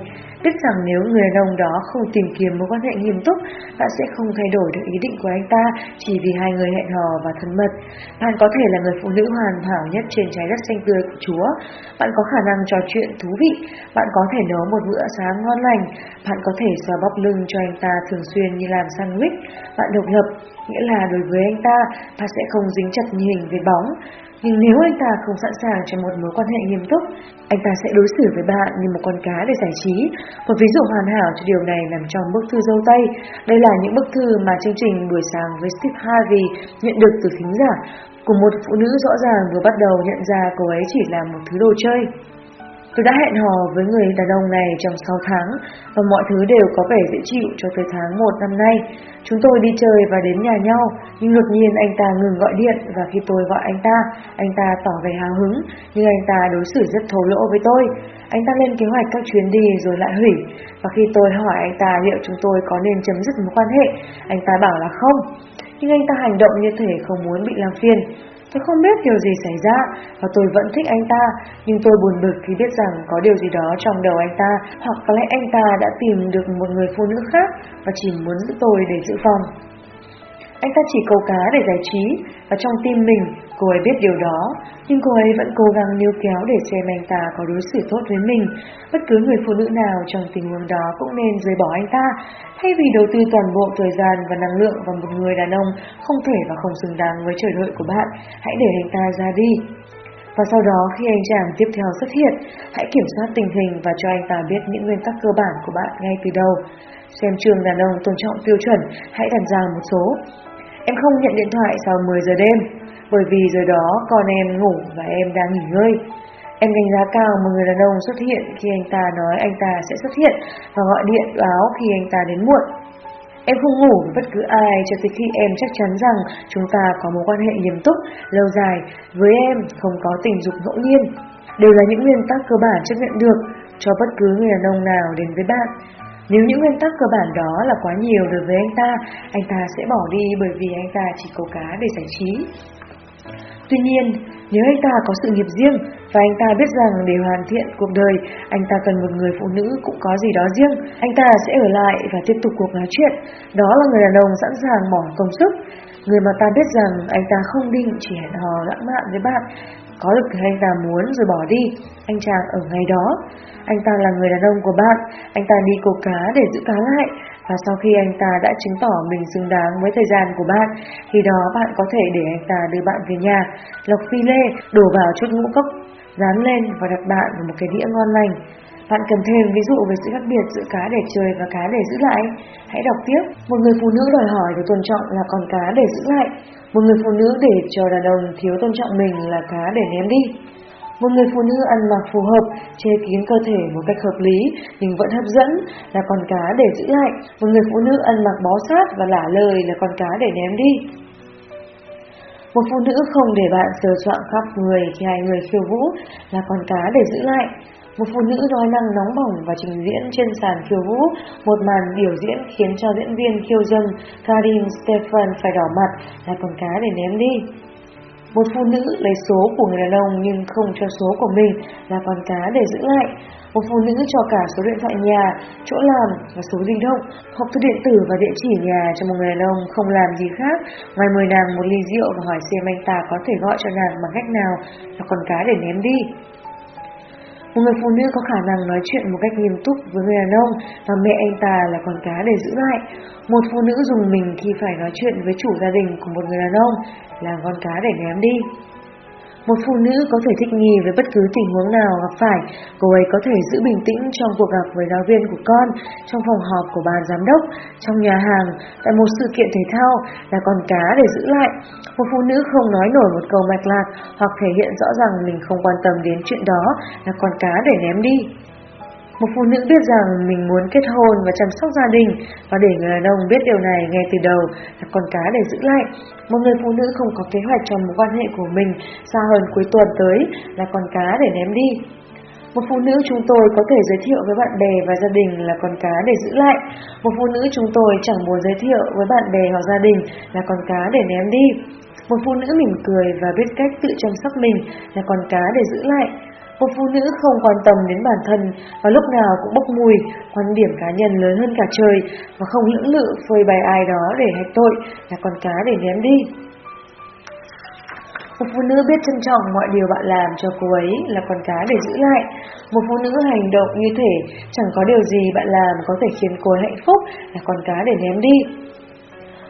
biết rằng nếu người đàn ông đó không tìm kiếm mối quan hệ nghiêm túc, bạn sẽ không thay đổi được ý định của anh ta chỉ vì hai người hẹn hò và thân mật. Bạn có thể là người phụ nữ hoàn hảo nhất trên trái đất xanh tươi của Chúa. Bạn có khả năng trò chuyện thú vị, bạn có thể nấu một bữa sáng ngon lành, bạn có thể xoa bóp lưng cho anh ta thường xuyên như làm sandwich. Bạn độc lập, nghĩa là đối với anh ta, bạn sẽ không dính chặt như hình với bóng. Nhưng nếu anh ta không sẵn sàng cho một mối quan hệ nghiêm túc, anh ta sẽ đối xử với bạn như một con cá để giải trí. Một ví dụ hoàn hảo cho điều này nằm trong bức thư dâu tây. Đây là những bức thư mà chương trình buổi sáng với Steve Harvey nhận được từ thính giả của một phụ nữ rõ ràng vừa bắt đầu nhận ra cô ấy chỉ là một thứ đồ chơi. Tôi đã hẹn hò với người đàn ông này trong 6 tháng và mọi thứ đều có vẻ dễ chịu cho tới tháng 1 năm nay. Chúng tôi đi chơi và đến nhà nhau, nhưng đột nhiên anh ta ngừng gọi điện và khi tôi gọi anh ta, anh ta tỏ vẻ hào hứng, nhưng anh ta đối xử rất thô lỗ với tôi. Anh ta lên kế hoạch các chuyến đi rồi lại hủy, và khi tôi hỏi anh ta liệu chúng tôi có nên chấm dứt mối quan hệ, anh ta bảo là không. Nhưng anh ta hành động như thể không muốn bị làm phiền. Tôi không biết điều gì xảy ra và tôi vẫn thích anh ta, nhưng tôi buồn bực khi biết rằng có điều gì đó trong đầu anh ta hoặc có lẽ anh ta đã tìm được một người phụ nữ khác và chỉ muốn giữ tôi để giữ phòng. Anh ta chỉ câu cá để giải trí và trong tim mình cô ấy biết điều đó, nhưng cô ấy vẫn cố gắng níu kéo để xem anh ta có đối xử tốt với mình. Bất cứ người phụ nữ nào trong tình huống đó cũng nên rời bỏ anh ta, thay vì đầu tư toàn bộ thời gian và năng lượng vào một người đàn ông không thể và không xứng đáng với chờ đợi của bạn. Hãy để anh ta ra đi. Và sau đó khi anh chàng tiếp theo xuất hiện, hãy kiểm soát tình hình và cho anh ta biết những nguyên tắc cơ bản của bạn ngay từ đầu. Xem trường đàn ông tôn trọng tiêu chuẩn, hãy đặt ra một số. Em không nhận điện thoại sau 10 giờ đêm, bởi vì giờ đó con em ngủ và em đang nghỉ ngơi. Em đánh giá cao một người đàn ông xuất hiện khi anh ta nói anh ta sẽ xuất hiện và gọi điện báo khi anh ta đến muộn. Em không ngủ với bất cứ ai cho tới khi em chắc chắn rằng chúng ta có mối quan hệ nghiêm túc, lâu dài. Với em không có tình dục ngẫu nhiên. Đều là những nguyên tắc cơ bản chấp nhận được cho bất cứ người đàn ông nào đến với bạn. Nếu những nguyên tắc cơ bản đó là quá nhiều đối với anh ta, anh ta sẽ bỏ đi bởi vì anh ta chỉ câu cá để giải trí. Tuy nhiên, nếu anh ta có sự nghiệp riêng và anh ta biết rằng để hoàn thiện cuộc đời, anh ta cần một người phụ nữ cũng có gì đó riêng, anh ta sẽ ở lại và tiếp tục cuộc nói chuyện. Đó là người đàn ông sẵn sàng bỏ công sức, người mà ta biết rằng anh ta không định chỉ hẹn hò lãng mạn với bạn, có được thứ anh ta muốn rồi bỏ đi, anh chàng ở ngay đó. Anh ta là người đàn ông của bạn, anh ta đi câu cá để giữ cá lại, Và sau khi anh ta đã chứng tỏ mình xứng đáng với thời gian của bạn, khi đó bạn có thể để anh ta đưa bạn về nhà, lọc phi lê, đổ vào chút ngũ cốc, dán lên và đặt bạn vào một cái đĩa ngon lành. Bạn cần thêm ví dụ về sự khác biệt giữa cá để chơi và cá để giữ lại. Hãy đọc tiếp. Một người phụ nữ đòi hỏi được tôn trọng là con cá để giữ lại. Một người phụ nữ để cho đàn ông thiếu tôn trọng mình là cá để ném đi. Một người phụ nữ ăn mặc phù hợp, che kín cơ thể một cách hợp lý nhưng vẫn hấp dẫn là con cá để giữ lại. Một người phụ nữ ăn mặc bó sát và lả lời là con cá để ném đi. Một phụ nữ không để bạn sờ soạn khắp người khi hai người khiêu vũ là con cá để giữ lại. Một phụ nữ nói năng nóng bỏng và trình diễn trên sàn khiêu vũ, một màn biểu diễn khiến cho diễn viên khiêu dâm Karin Stefan phải đỏ mặt là con cá để ném đi. Một phụ nữ lấy số của người đàn ông nhưng không cho số của mình là con cá để giữ lại. Một phụ nữ cho cả số điện thoại nhà, chỗ làm và số di động, hộp thư điện tử và địa chỉ nhà cho một người đàn ông không làm gì khác ngoài mời nàng một ly rượu và hỏi xem anh ta có thể gọi cho nàng bằng cách nào là con cá để ném đi. Một người phụ nữ có khả năng nói chuyện một cách nghiêm túc với người đàn ông và mẹ anh ta là con cá để giữ lại. Một phụ nữ dùng mình khi phải nói chuyện với chủ gia đình của một người đàn ông là con cá để ném đi. Một phụ nữ có thể thích nghi với bất cứ tình huống nào gặp phải, cô ấy có thể giữ bình tĩnh trong cuộc gặp với giáo viên của con, trong phòng họp của ban giám đốc, trong nhà hàng, tại một sự kiện thể thao là con cá để giữ lại. Một phụ nữ không nói nổi một câu mạch lạc hoặc thể hiện rõ ràng mình không quan tâm đến chuyện đó là con cá để ném đi. Một phụ nữ biết rằng mình muốn kết hôn và chăm sóc gia đình, và để người đàn ông biết điều này ngay từ đầu là con cá để giữ lại. Một người phụ nữ không có kế hoạch cho mối quan hệ của mình xa hơn cuối tuần tới là con cá để ném đi. Một phụ nữ chúng tôi có thể giới thiệu với bạn bè và gia đình là con cá để giữ lại. Một phụ nữ chúng tôi chẳng muốn giới thiệu với bạn bè hoặc gia đình là con cá để ném đi. Một phụ nữ mỉm cười và biết cách tự chăm sóc mình là con cá để giữ lại. Một phụ nữ không quan tâm đến bản thân và lúc nào cũng bốc mùi, quan điểm cá nhân lớn hơn cả trời và không lưỡng lự phơi bày ai đó để hạch tội là con cá để ném đi. Một phụ nữ biết trân trọng mọi điều bạn làm cho cô ấy là con cá để giữ lại. Một phụ nữ hành động như thể chẳng có điều gì bạn làm có thể khiến cô ấy hạnh phúc là con cá để ném đi.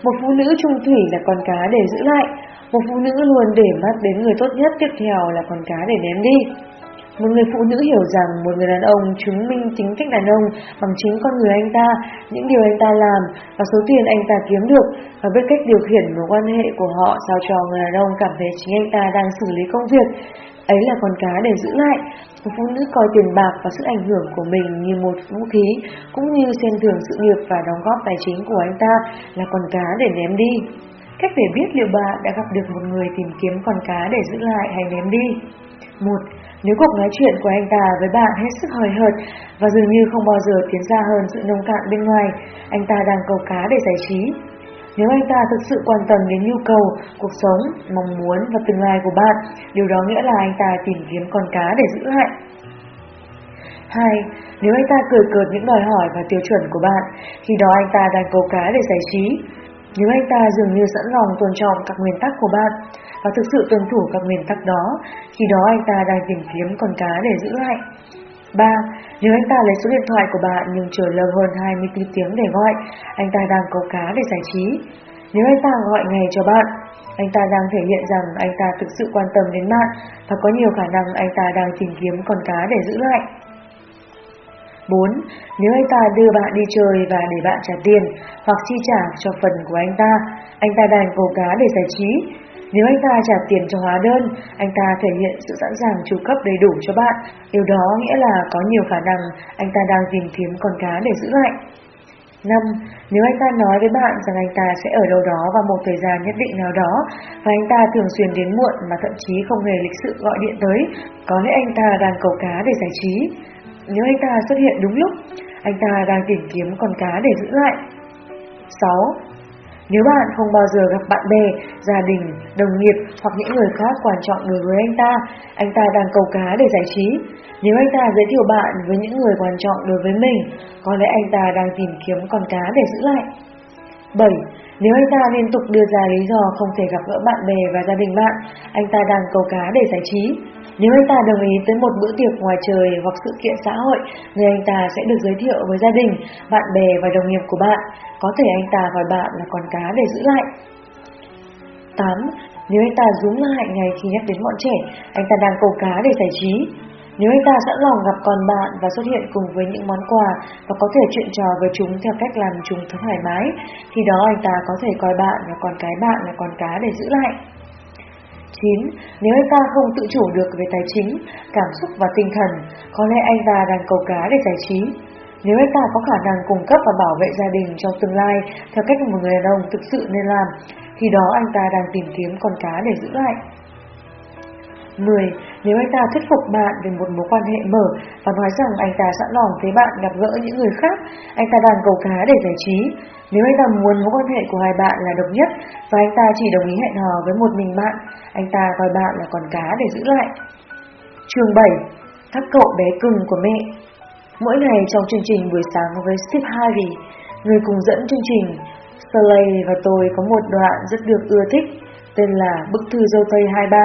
Một phụ nữ trung thủy là con cá để giữ lại. Một phụ nữ luôn để mắt đến người tốt nhất tiếp theo là con cá để ném đi. Một người phụ nữ hiểu rằng một người đàn ông chứng minh tính cách đàn ông bằng chính con người anh ta, những điều anh ta làm và số tiền anh ta kiếm được và biết cách điều khiển mối quan hệ của họ sao cho người đàn ông cảm thấy chính anh ta đang xử lý công việc. Ấy là con cá để giữ lại. Một phụ nữ coi tiền bạc và sức ảnh hưởng của mình như một vũ khí, cũng như xem thường sự nghiệp và đóng góp tài chính của anh ta là con cá để ném đi. Cách để biết liệu bạn đã gặp được một người tìm kiếm con cá để giữ lại hay ném đi. 1. Nếu cuộc nói chuyện của anh ta với bạn hết sức hời hợt và dường như không bao giờ tiến ra hơn sự nông cạn bên ngoài, anh ta đang câu cá để giải trí. Nếu anh ta thực sự quan tâm đến nhu cầu, cuộc sống, mong muốn và tương lai của bạn, điều đó nghĩa là anh ta tìm kiếm con cá để giữ lại. 2. Nếu anh ta cười cợt những đòi hỏi và tiêu chuẩn của bạn, khi đó anh ta đang câu cá để giải trí. Nếu anh ta dường như sẵn lòng tôn trọng các nguyên tắc của bạn và thực sự tuân thủ các nguyên tắc đó, khi đó anh ta đang tìm kiếm con cá để giữ lại. 3. Nếu anh ta lấy số điện thoại của bạn nhưng chờ lâu hơn 24 tiếng để gọi, anh ta đang câu cá để giải trí. Nếu anh ta gọi ngày cho bạn, anh ta đang thể hiện rằng anh ta thực sự quan tâm đến bạn và có nhiều khả năng anh ta đang tìm kiếm con cá để giữ lại. 4. Nếu anh ta đưa bạn đi chơi và để bạn trả tiền hoặc chi trả cho phần của anh ta, anh ta đang câu cá để giải trí. Nếu anh ta trả tiền cho hóa đơn, anh ta thể hiện sự sẵn sàng chu cấp đầy đủ cho bạn. Điều đó nghĩa là có nhiều khả năng anh ta đang tìm kiếm con cá để giữ lại. 5. Nếu anh ta nói với bạn rằng anh ta sẽ ở đâu đó vào một thời gian nhất định nào đó và anh ta thường xuyên đến muộn mà thậm chí không hề lịch sự gọi điện tới, có lẽ anh ta đang cầu cá để giải trí. Nếu anh ta xuất hiện đúng lúc, anh ta đang tìm kiếm con cá để giữ lại. 6. Nếu bạn không bao giờ gặp bạn bè, gia đình, đồng nghiệp hoặc những người khác quan trọng đối với anh ta, anh ta đang cầu cá để giải trí. Nếu anh ta giới thiệu bạn với những người quan trọng đối với mình, có lẽ anh ta đang tìm kiếm con cá để giữ lại. 7. Nếu anh ta liên tục đưa ra lý do không thể gặp gỡ bạn bè và gia đình bạn, anh ta đang câu cá để giải trí. Nếu anh ta đồng ý tới một bữa tiệc ngoài trời hoặc sự kiện xã hội, người anh ta sẽ được giới thiệu với gia đình, bạn bè và đồng nghiệp của bạn. Có thể anh ta gọi bạn là con cá để giữ lại. 8. Nếu anh ta rúm lại ngay khi nhắc đến bọn trẻ, anh ta đang câu cá để giải trí. Nếu anh ta sẵn lòng gặp con bạn và xuất hiện cùng với những món quà và có thể chuyện trò với chúng theo cách làm chúng thoải mái, thì đó anh ta có thể coi bạn là con cái bạn là con cá để giữ lại. 9. Nếu anh ta không tự chủ được về tài chính, cảm xúc và tinh thần, có lẽ anh ta đang câu cá để giải trí. Nếu anh ta có khả năng cung cấp và bảo vệ gia đình trong tương lai theo cách một người đàn ông thực sự nên làm, thì đó anh ta đang tìm kiếm con cá để giữ lại. 10. Nếu anh ta thuyết phục bạn về một mối quan hệ mở và nói rằng anh ta sẵn lòng thấy bạn gặp gỡ những người khác, anh ta đang cầu cá để giải trí. Nếu anh ta muốn mối quan hệ của hai bạn là độc nhất và anh ta chỉ đồng ý hẹn hò với một mình bạn, anh ta coi bạn là con cá để giữ lại. Chương 7. Các cậu bé cưng của mẹ Mỗi ngày trong chương trình buổi sáng với Steve Harvey, người cùng dẫn chương trình, Slay và tôi có một đoạn rất được ưa thích, tên là Bức thư dâu tây 23.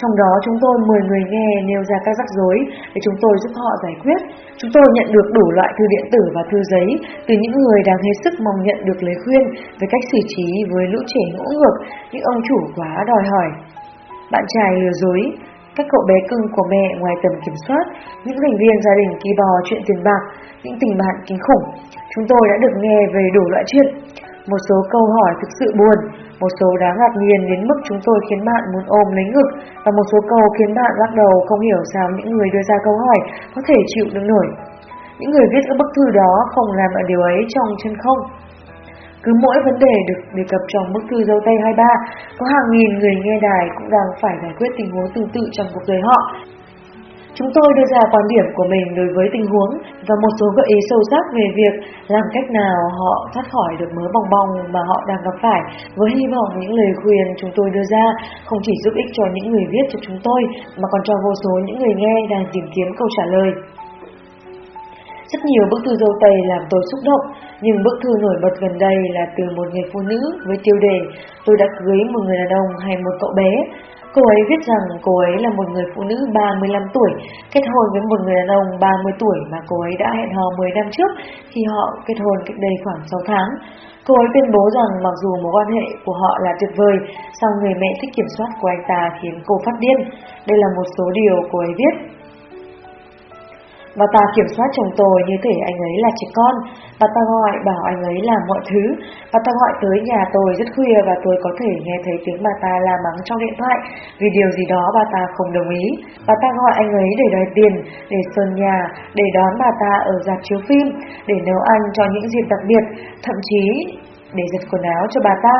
Trong đó chúng tôi mời người nghe nêu ra các rắc rối để chúng tôi giúp họ giải quyết. Chúng tôi nhận được đủ loại thư điện tử và thư giấy từ những người đang hết sức mong nhận được lời khuyên về cách xử trí với lũ trẻ ngỗ ngược, những ông chủ quá đòi hỏi. Bạn trai lừa dối, các cậu bé cưng của mẹ ngoài tầm kiểm soát, những thành viên gia đình kỳ bò chuyện tiền bạc, những tình bạn kinh khủng. Chúng tôi đã được nghe về đủ loại chuyện. Một số câu hỏi thực sự buồn, một số đáng ngạc nhiên đến mức chúng tôi khiến bạn muốn ôm lấy ngực và một số câu khiến bạn lắc đầu không hiểu sao những người đưa ra câu hỏi có thể chịu đựng nổi. Những người viết các bức thư đó không làm ở điều ấy trong chân không. Cứ mỗi vấn đề được đề cập trong bức thư dâu tây 23, có hàng nghìn người nghe đài cũng đang phải giải quyết tình huống tương tự trong cuộc đời họ. Chúng tôi đưa ra quan điểm của mình đối với tình huống và một số gợi ý sâu sắc về việc làm cách nào họ thoát khỏi được mớ bong bong mà họ đang gặp phải với hy vọng những lời khuyên chúng tôi đưa ra không chỉ giúp ích cho những người viết cho chúng tôi mà còn cho vô số những người nghe đang tìm kiếm câu trả lời. Rất nhiều bức thư dâu tây làm tôi xúc động, nhưng bức thư nổi bật gần đây là từ một người phụ nữ với tiêu đề Tôi đã cưới một người đàn ông hay một cậu bé. Cô ấy viết rằng cô ấy là một người phụ nữ 35 tuổi, kết hôn với một người đàn ông 30 tuổi mà cô ấy đã hẹn hò 10 năm trước khi họ kết hôn cách đây khoảng 6 tháng. Cô ấy tuyên bố rằng mặc dù mối quan hệ của họ là tuyệt vời, song người mẹ thích kiểm soát của anh ta khiến cô phát điên. Đây là một số điều cô ấy viết. Bà ta kiểm soát chồng tôi như thể anh ấy là trẻ con. Bà ta gọi bảo anh ấy làm mọi thứ. Bà ta gọi tới nhà tôi rất khuya và tôi có thể nghe thấy tiếng bà ta la mắng trong điện thoại vì điều gì đó bà ta không đồng ý. Bà ta gọi anh ấy để đòi tiền, để sơn nhà, để đón bà ta ở dạp chiếu phim, để nấu ăn cho những dịp đặc biệt, thậm chí để giặt quần áo cho bà ta.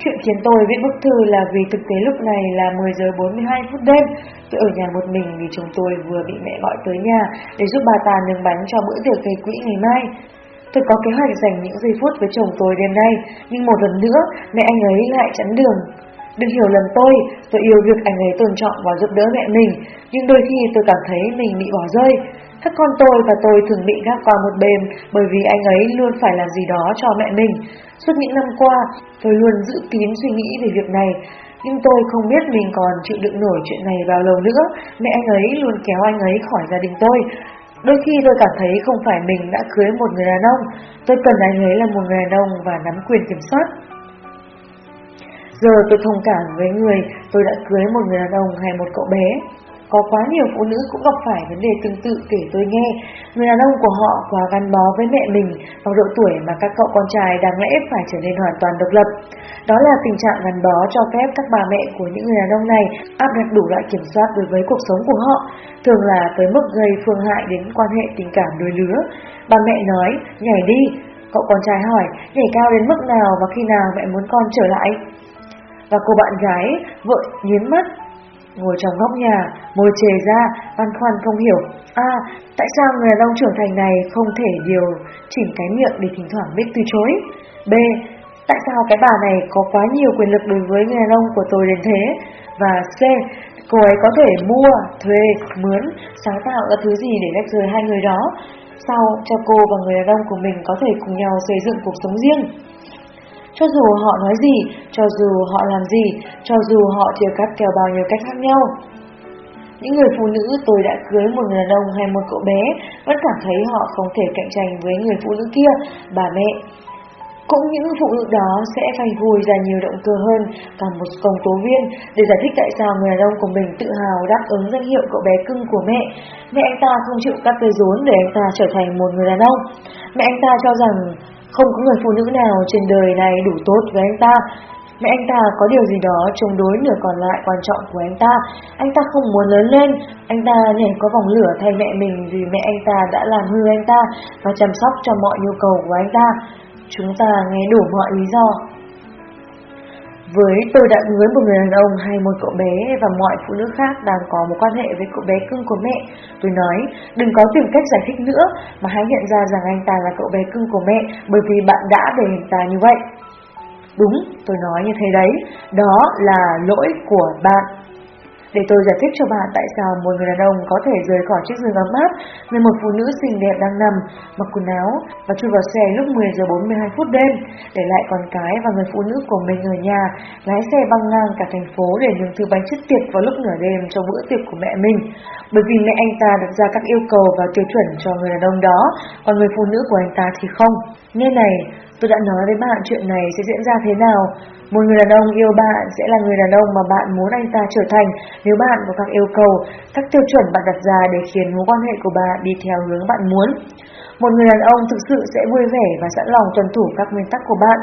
Chuyện khiến tôi viết bức thư là vì thực tế lúc này là 10 giờ 42 phút đêm. Tôi ở nhà một mình vì chồng tôi vừa bị mẹ gọi tới nhà để giúp bà ta nướng bánh cho bữa tiệc gây quỹ ngày mai. Tôi có kế hoạch dành những giây phút với chồng tôi đêm nay, nhưng một lần nữa mẹ anh ấy lại chắn đường. Đừng hiểu lầm tôi, tôi yêu việc anh ấy tôn trọng và giúp đỡ mẹ mình, nhưng đôi khi tôi cảm thấy mình bị bỏ rơi. Các con tôi và tôi thường bị gác qua một bên bởi vì anh ấy luôn phải làm gì đó cho mẹ mình. Suốt những năm qua, tôi luôn giữ kín suy nghĩ về việc này, nhưng tôi không biết mình còn chịu đựng nổi chuyện này bao lâu nữa. Mẹ anh ấy luôn kéo anh ấy khỏi gia đình tôi. Đôi khi tôi cảm thấy không phải mình đã cưới một người đàn ông, tôi cần anh ấy là một người đàn ông và nắm quyền kiểm soát. Giờ tôi thông cảm với người tôi đã cưới một người đàn ông hay một cậu bé. Có quá nhiều phụ nữ cũng gặp phải vấn đề tương tự kể tôi nghe. Người đàn ông của họ quá gắn bó với mẹ mình vào độ tuổi mà các cậu con trai đáng lẽ phải trở nên hoàn toàn độc lập. Đó là tình trạng gắn bó cho phép các bà mẹ của những người đàn ông này áp đặt đủ loại kiểm soát đối với cuộc sống của họ, thường là tới mức gây phương hại đến quan hệ tình cảm đôi lứa. Bà mẹ nói, nhảy đi. Cậu con trai hỏi, nhảy cao đến mức nào và khi nào mẹ muốn con trở lại? Và cô bạn gái, vợ nhíu mắt Ngồi trong góc nhà, môi chề ra, băn khoăn không hiểu. À, tại sao người đàn ông trưởng thành này không thể điều chỉnh cái miệng để thỉnh thoảng biết từ chối? B. Tại sao cái bà này có quá nhiều quyền lực đối với người đàn ông của tôi đến thế? Và C. Cô ấy có thể mua, thuê, mướn, sáng tạo ra thứ gì để lách rời hai người đó. Sau cho cô và người đàn ông của mình có thể cùng nhau xây dựng cuộc sống riêng. Cho dù họ nói gì, cho dù họ làm gì, cho dù họ chia cắt theo bao nhiêu cách khác nhau. Những người phụ nữ tôi đã cưới một người đàn ông hay một cậu bé vẫn cảm thấy họ không thể cạnh tranh với người phụ nữ kia, bà mẹ. Cũng những phụ nữ đó sẽ phải vùi ra nhiều động cơ hơn cả một công tố viên để giải thích tại sao người đàn ông của mình tự hào đáp ứng danh hiệu cậu bé cưng của mẹ. Mẹ anh ta không chịu cắt dây rốn để anh ta trở thành một người đàn ông. Mẹ anh ta cho rằng không có người phụ nữ nào trên đời này đủ tốt với anh ta. Mẹ anh ta có điều gì đó chống đối nửa còn lại quan trọng của anh ta. Anh ta không muốn lớn lên. Anh ta nhảy có vòng lửa thay mẹ mình vì mẹ anh ta đã làm hư anh ta và chăm sóc cho mọi nhu cầu của anh ta. Chúng ta nghe đủ mọi lý do. Với tôi đã cưới một người đàn ông hay một cậu bé và mọi phụ nữ khác đang có một quan hệ với cậu bé cưng của mẹ, tôi nói đừng có tìm cách giải thích nữa mà hãy nhận ra rằng anh ta là cậu bé cưng của mẹ bởi vì bạn đã để anh ta như vậy. Đúng, tôi nói như thế đấy, đó là lỗi của bạn. Để tôi giải thích cho bạn tại sao một người đàn ông có thể rời khỏi chiếc giường ấm áp nơi một phụ nữ xinh đẹp đang nằm, mặc quần áo và chui vào xe lúc 10 giờ 42 phút đêm, để lại con cái và người phụ nữ của mình ở nhà, lái xe băng ngang cả thành phố để nhường thứ bánh chất tiệc vào lúc nửa đêm cho bữa tiệc của mẹ mình. Bởi vì mẹ anh ta đặt ra các yêu cầu và tiêu chuẩn cho người đàn ông đó, còn người phụ nữ của anh ta thì không. nên này, tôi đã nói với bạn chuyện này sẽ diễn ra thế nào. Một người đàn ông yêu bạn sẽ là người đàn ông mà bạn muốn anh ta trở thành nếu bạn có các yêu cầu, các tiêu chuẩn bạn đặt ra để khiến mối quan hệ của bạn đi theo hướng bạn muốn. Một người đàn ông thực sự sẽ vui vẻ và sẵn lòng tuân thủ các nguyên tắc của bạn.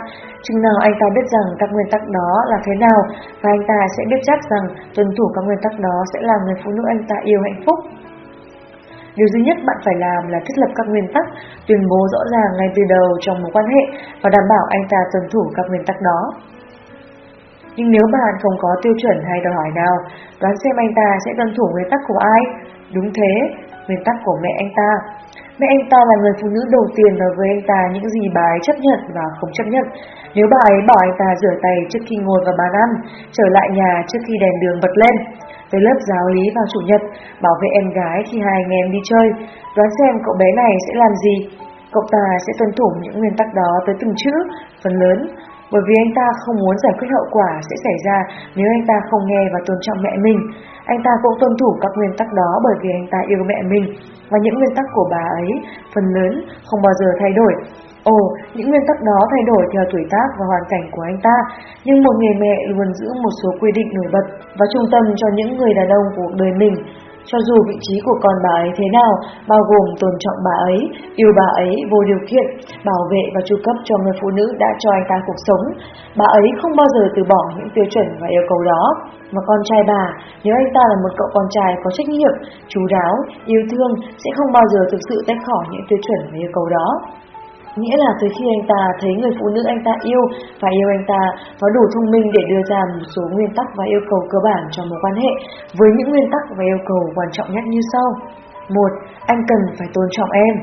Chừng nào anh ta biết rằng các nguyên tắc đó là thế nào và anh ta sẽ biết chắc rằng tuân thủ các nguyên tắc đó sẽ làm người phụ nữ anh ta yêu hạnh phúc. Điều duy nhất bạn phải làm là thiết lập các nguyên tắc, tuyên bố rõ ràng ngay từ đầu trong mối quan hệ và đảm bảo anh ta tuân thủ các nguyên tắc đó. Nhưng nếu bạn không có tiêu chuẩn hay đòi hỏi nào, đoán xem anh ta sẽ tuân thủ nguyên tắc của ai? Đúng thế, nguyên tắc của mẹ anh ta. Mẹ anh ta là người phụ nữ đầu tiên nói với anh ta những gì bà ấy chấp nhận và không chấp nhận. Nếu bà ấy bảo anh ta rửa tay trước khi ngồi vào bàn ăn, trở lại nhà trước khi đèn đường bật lên, tới lớp giáo lý vào chủ nhật, bảo vệ em gái khi hai anh em đi chơi, đoán xem cậu bé này sẽ làm gì. Cậu ta sẽ tuân thủ những nguyên tắc đó tới từng chữ, phần lớn, bởi vì anh ta không muốn giải quyết hậu quả sẽ xảy ra nếu anh ta không nghe và tôn trọng mẹ mình. Anh ta cũng tuân thủ các nguyên tắc đó bởi vì anh ta yêu mẹ mình, và những nguyên tắc của bà ấy, phần lớn, không bao giờ thay đổi. Ồ, những nguyên tắc đó thay đổi theo tuổi tác và hoàn cảnh của anh ta, nhưng một người mẹ luôn giữ một số quy định nổi bật và trung tâm cho những người đàn ông của đời mình. Cho dù vị trí của con bà ấy thế nào, bao gồm tôn trọng bà ấy, yêu bà ấy vô điều kiện, bảo vệ và chu cấp cho người phụ nữ đã cho anh ta cuộc sống, bà ấy không bao giờ từ bỏ những tiêu chuẩn và yêu cầu đó. Mà con trai bà, nếu anh ta là một cậu con trai có trách nhiệm, chú đáo, yêu thương, sẽ không bao giờ thực sự tách khỏi những tiêu chuẩn và yêu cầu đó. Nghĩa là từ khi anh ta thấy người phụ nữ anh ta yêu và yêu anh ta có đủ thông minh để đưa ra một số nguyên tắc và yêu cầu cơ bản cho mối quan hệ với những nguyên tắc và yêu cầu quan trọng nhất như sau. một, Anh cần phải tôn trọng em.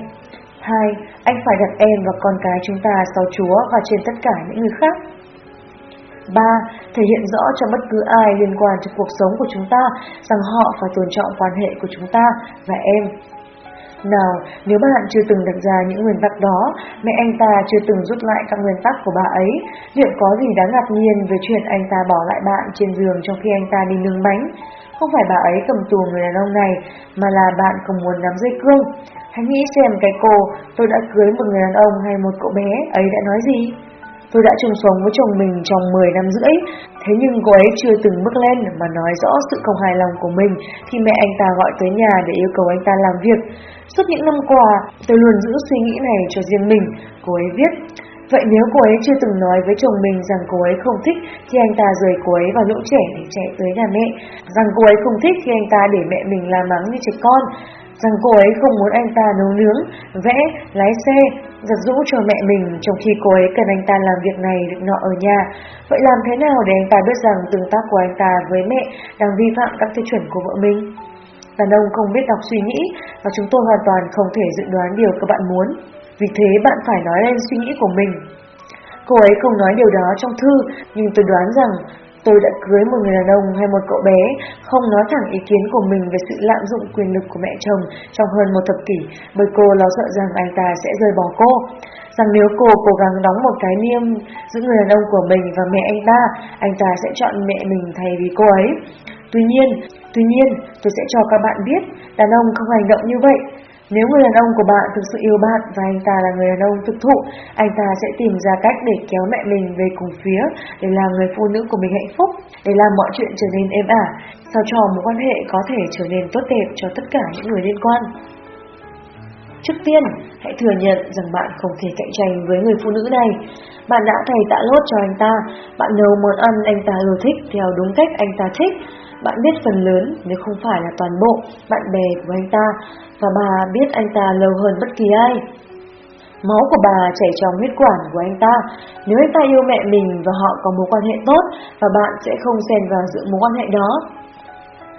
2. Anh phải đặt em và con cái chúng ta sau Chúa và trên tất cả những người khác. 3. Thể hiện rõ cho bất cứ ai liên quan đến cuộc sống của chúng ta rằng họ phải tôn trọng quan hệ của chúng ta và em. Nào, nếu bạn chưa từng đặt ra những nguyên tắc đó, mẹ anh ta chưa từng rút lại các nguyên tắc của bà ấy, liệu có gì đáng ngạc nhiên về chuyện anh ta bỏ lại bạn trên giường trong khi anh ta đi nướng bánh? Không phải bà ấy cầm tù người đàn ông này, mà là bạn không muốn nắm dây cương. Hãy nghĩ xem cái cô, tôi đã cưới một người đàn ông hay một cậu bé, ấy đã nói gì? Tôi đã chung sống với chồng mình trong 10 năm rưỡi, thế nhưng cô ấy chưa từng bước lên mà nói rõ sự không hài lòng của mình khi mẹ anh ta gọi tới nhà để yêu cầu anh ta làm việc. Suốt những năm qua, tôi luôn giữ suy nghĩ này cho riêng mình, cô ấy viết. Vậy nếu cô ấy chưa từng nói với chồng mình rằng cô ấy không thích khi anh ta rời cô ấy vào lỗ trẻ để chạy tới nhà mẹ, rằng cô ấy không thích khi anh ta để mẹ mình la mắng như trẻ con, rằng cô ấy không muốn anh ta nấu nướng, vẽ, lái xe, giật rũ cho mẹ mình trong khi cô ấy cần anh ta làm việc này việc nọ ở nhà. Vậy làm thế nào để anh ta biết rằng tương tác của anh ta với mẹ đang vi phạm các tiêu chuẩn của vợ mình? Đàn ông không biết đọc suy nghĩ và chúng tôi hoàn toàn không thể dự đoán điều các bạn muốn. Vì thế bạn phải nói lên suy nghĩ của mình. Cô ấy không nói điều đó trong thư, nhưng tôi đoán rằng Tôi đã cưới một người đàn ông hay một cậu bé, không nói thẳng ý kiến của mình về sự lạm dụng quyền lực của mẹ chồng trong hơn một thập kỷ, bởi cô lo sợ rằng anh ta sẽ rời bỏ cô. Rằng nếu cô cố gắng đóng một cái niêm giữa người đàn ông của mình và mẹ anh ta, anh ta sẽ chọn mẹ mình thay vì cô ấy. Tuy nhiên, tuy nhiên, tôi sẽ cho các bạn biết, đàn ông không hành động như vậy. Nếu người đàn ông của bạn thực sự yêu bạn và anh ta là người đàn ông thực thụ, anh ta sẽ tìm ra cách để kéo mẹ mình về cùng phía để làm người phụ nữ của mình hạnh phúc, để làm mọi chuyện trở nên êm ả, sao cho mối quan hệ có thể trở nên tốt đẹp cho tất cả những người liên quan. Trước tiên, hãy thừa nhận rằng bạn không thể cạnh tranh với người phụ nữ này. Bạn đã thầy tạ lốt cho anh ta, bạn nấu món ăn anh ta ưa thích theo đúng cách anh ta thích. Bạn biết phần lớn, nếu không phải là toàn bộ, bạn bè của anh ta, và bà biết anh ta lâu hơn bất kỳ ai. Máu của bà chảy trong huyết quản của anh ta. Nếu anh ta yêu mẹ mình và họ có mối quan hệ tốt, và bạn sẽ không xen vào giữa mối quan hệ đó.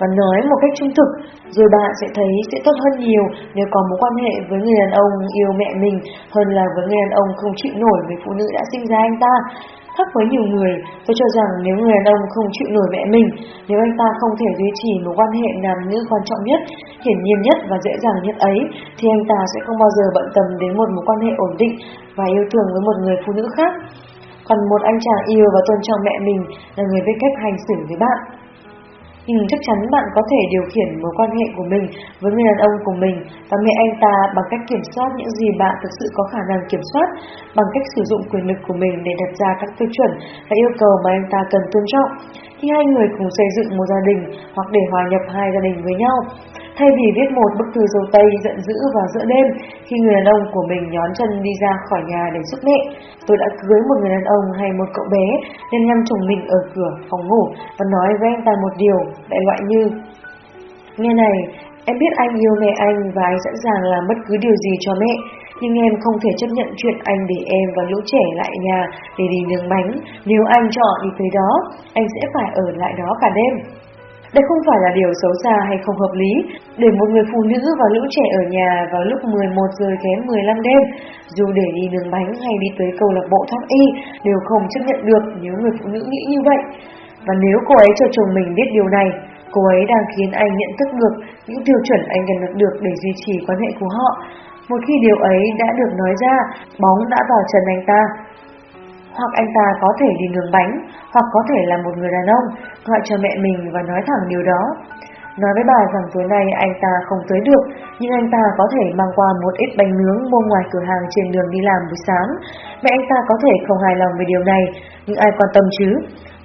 Và nói một cách trung thực, rồi bạn sẽ thấy sẽ tốt hơn nhiều nếu có mối quan hệ với người đàn ông yêu mẹ mình hơn là với người đàn ông không chịu nổi với phụ nữ đã sinh ra anh ta. Khác với nhiều người, tôi cho rằng nếu người đàn ông không chịu nổi mẹ mình, nếu anh ta không thể duy trì mối quan hệ nam nữ quan trọng nhất, hiển nhiên nhất và dễ dàng nhất ấy, thì anh ta sẽ không bao giờ bận tâm đến một mối quan hệ ổn định và yêu thương với một người phụ nữ khác. Còn một anh chàng yêu và tôn trọng mẹ mình là người biết cách hành xử với bạn nhưng chắc chắn bạn có thể điều khiển mối quan hệ của mình với người đàn ông của mình và mẹ anh ta bằng cách kiểm soát những gì bạn thực sự có khả năng kiểm soát, bằng cách sử dụng quyền lực của mình để đặt ra các tiêu chuẩn và yêu cầu mà anh ta cần tôn trọng. Khi hai người cùng xây dựng một gia đình hoặc để hòa nhập hai gia đình với nhau, Thay vì viết một bức thư dâu tây giận dữ vào giữa đêm khi người đàn ông của mình nhón chân đi ra khỏi nhà để giúp mẹ, tôi đã cưới một người đàn ông hay một cậu bé nên ngăn chồng mình ở cửa phòng ngủ và nói với anh ta một điều đại loại như Nghe này, em biết anh yêu mẹ anh và anh sẵn sàng làm bất cứ điều gì cho mẹ, nhưng em không thể chấp nhận chuyện anh để em và lũ trẻ lại nhà để đi nướng bánh. Nếu anh chọn đi tới đó, anh sẽ phải ở lại đó cả đêm. Đây không phải là điều xấu xa hay không hợp lý để một người phụ nữ và lũ trẻ ở nhà vào lúc 11 giờ kém 15 đêm, dù để đi nướng bánh hay đi tới câu lạc bộ thoát y, đều không chấp nhận được nếu người phụ nữ nghĩ như vậy. Và nếu cô ấy cho chồng mình biết điều này, cô ấy đang khiến anh nhận thức được những tiêu chuẩn anh cần đạt được để duy trì quan hệ của họ. Một khi điều ấy đã được nói ra, bóng đã vào chân anh ta, hoặc anh ta có thể đi nướng bánh, hoặc có thể là một người đàn ông, gọi cho mẹ mình và nói thẳng điều đó. Nói với bà rằng tối nay anh ta không tới được, nhưng anh ta có thể mang qua một ít bánh nướng mua ngoài cửa hàng trên đường đi làm buổi sáng. Mẹ anh ta có thể không hài lòng về điều này, nhưng ai quan tâm chứ?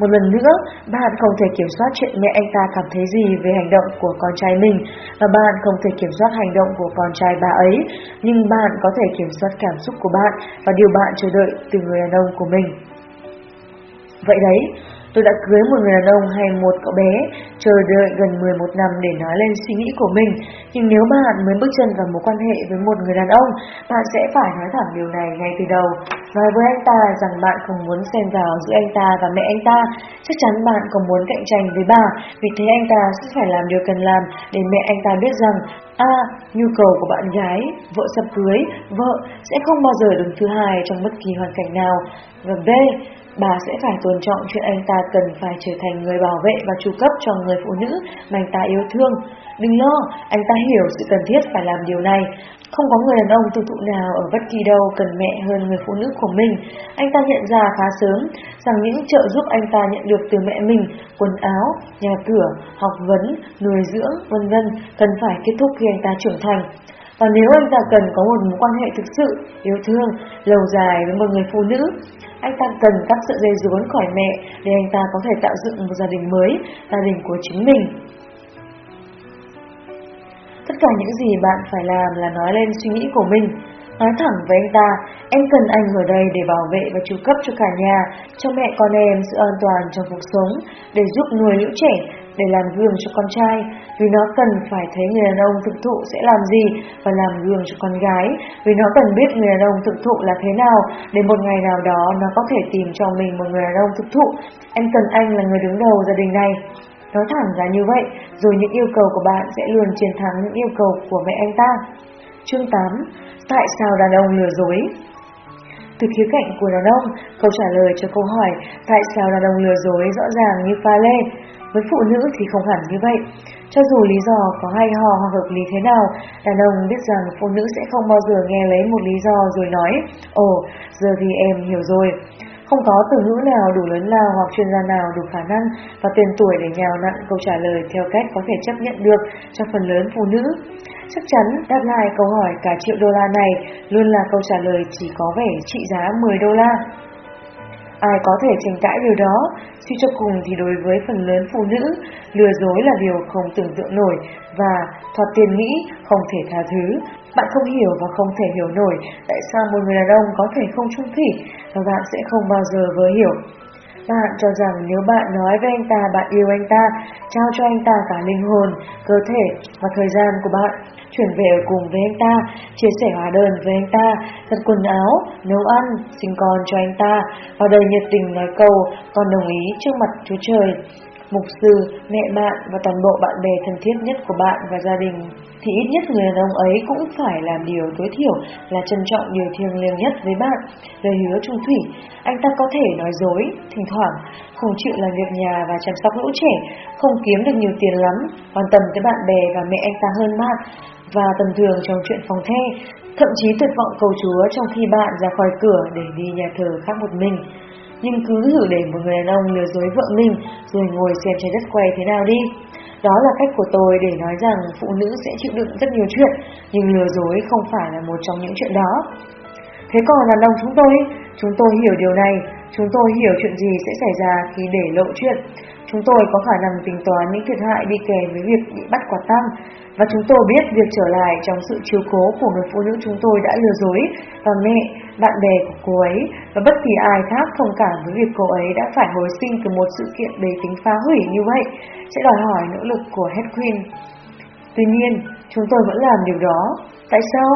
Một lần nữa, bạn không thể kiểm soát chuyện mẹ anh ta cảm thấy gì về hành động của con trai mình, và bạn không thể kiểm soát hành động của con trai bà ấy, nhưng bạn có thể kiểm soát cảm xúc của bạn và điều bạn chờ đợi từ người đàn ông của mình. Vậy đấy, Tôi đã cưới một người đàn ông hay một cậu bé, chờ đợi gần 11 năm để nói lên suy nghĩ của mình. Nhưng nếu bạn mới bước chân vào mối quan hệ với một người đàn ông, bạn sẽ phải nói thẳng điều này ngay từ đầu. Nói với anh ta rằng bạn không muốn xen vào giữa anh ta và mẹ anh ta, chắc chắn bạn còn muốn cạnh tranh với bà, vì thế anh ta sẽ phải làm điều cần làm để mẹ anh ta biết rằng A. Nhu cầu của bạn gái, vợ sắp cưới, vợ sẽ không bao giờ đứng thứ hai trong bất kỳ hoàn cảnh nào. Và B bà sẽ phải tôn trọng chuyện anh ta cần phải trở thành người bảo vệ và chu cấp cho người phụ nữ mà anh ta yêu thương. Đừng lo, anh ta hiểu sự cần thiết phải làm điều này. Không có người đàn ông tự thụ nào ở bất kỳ đâu cần mẹ hơn người phụ nữ của mình. Anh ta nhận ra khá sớm rằng những trợ giúp anh ta nhận được từ mẹ mình, quần áo, nhà cửa, học vấn, nuôi dưỡng, vân vân cần phải kết thúc khi anh ta trưởng thành. Và nếu anh ta cần có một mối quan hệ thực sự, yêu thương, lâu dài với một người phụ nữ, anh ta cần cắt sợi dây rốn khỏi mẹ để anh ta có thể tạo dựng một gia đình mới, gia đình của chính mình. Tất cả những gì bạn phải làm là nói lên suy nghĩ của mình. Nói thẳng với anh ta, em cần anh ở đây để bảo vệ và chu cấp cho cả nhà, cho mẹ con em sự an toàn trong cuộc sống, để giúp nuôi lũ trẻ, để làm gương cho con trai, vì nó cần phải thấy người đàn ông thực thụ sẽ làm gì và làm gương cho con gái, vì nó cần biết người đàn ông thực thụ là thế nào, để một ngày nào đó nó có thể tìm cho mình một người đàn ông thực thụ. Em cần anh là người đứng đầu gia đình này. Nói thẳng ra như vậy, rồi những yêu cầu của bạn sẽ luôn chiến thắng những yêu cầu của mẹ anh ta. Chương 8. Tại sao đàn ông lừa dối? Từ khía cạnh của đàn ông, câu trả lời cho câu hỏi tại sao đàn ông lừa dối rõ ràng như pha lê. Với phụ nữ thì không hẳn như vậy. Cho dù lý do có hay ho hoặc hợp lý thế nào, đàn ông biết rằng phụ nữ sẽ không bao giờ nghe lấy một lý do rồi nói Ồ, giờ thì em hiểu rồi. Không có từ ngữ nào đủ lớn lao hoặc chuyên gia nào đủ khả năng và tiền tuổi để nhào nặn câu trả lời theo cách có thể chấp nhận được cho phần lớn phụ nữ. Chắc chắn đáp lại câu hỏi cả triệu đô la này luôn là câu trả lời chỉ có vẻ trị giá 10 đô la. Ai có thể tranh cãi điều đó, suy cho cùng thì đối với phần lớn phụ nữ, lừa dối là điều không tưởng tượng nổi và thoạt tiền nghĩ không thể tha thứ. Bạn không hiểu và không thể hiểu nổi tại sao một người đàn ông có thể không trung thủy và bạn sẽ không bao giờ vừa hiểu. Bạn cho rằng nếu bạn nói với anh ta bạn yêu anh ta, trao cho anh ta cả linh hồn, cơ thể và thời gian của bạn, chuyển về ở cùng với anh ta, chia sẻ hóa đơn với anh ta, giặt quần áo, nấu ăn, sinh con cho anh ta, và đời nhiệt tình nói câu con đồng ý trước mặt Chúa Trời mục sư, mẹ bạn và toàn bộ bạn bè thân thiết nhất của bạn và gia đình, thì ít nhất người đàn ông ấy cũng phải làm điều tối thiểu là trân trọng điều thiêng liêng nhất với bạn, lời hứa trung thủy. Anh ta có thể nói dối, thỉnh thoảng, không chịu làm việc nhà và chăm sóc lũ trẻ, không kiếm được nhiều tiền lắm, quan tâm tới bạn bè và mẹ anh ta hơn bạn, và tầm thường trong chuyện phòng the, thậm chí tuyệt vọng cầu Chúa trong khi bạn ra khỏi cửa để đi nhà thờ khác một mình nhưng cứ thử để một người đàn ông lừa dối vợ mình rồi ngồi xem trái đất quay thế nào đi. Đó là cách của tôi để nói rằng phụ nữ sẽ chịu đựng rất nhiều chuyện, nhưng lừa dối không phải là một trong những chuyện đó. Thế còn đàn ông chúng tôi, chúng tôi hiểu điều này, chúng tôi hiểu chuyện gì sẽ xảy ra khi để lộ chuyện. Chúng tôi có khả năng tính toán những thiệt hại đi kèm với việc bị bắt quả tang và chúng tôi biết việc trở lại trong sự chiếu cố của người phụ nữ chúng tôi đã lừa dối và mẹ, bạn bè của cô ấy và bất kỳ ai khác thông cảm với việc cô ấy đã phải hồi sinh từ một sự kiện đầy tính phá hủy như vậy sẽ đòi hỏi nỗ lực của Hedwin. Tuy nhiên, chúng tôi vẫn làm điều đó. Tại sao?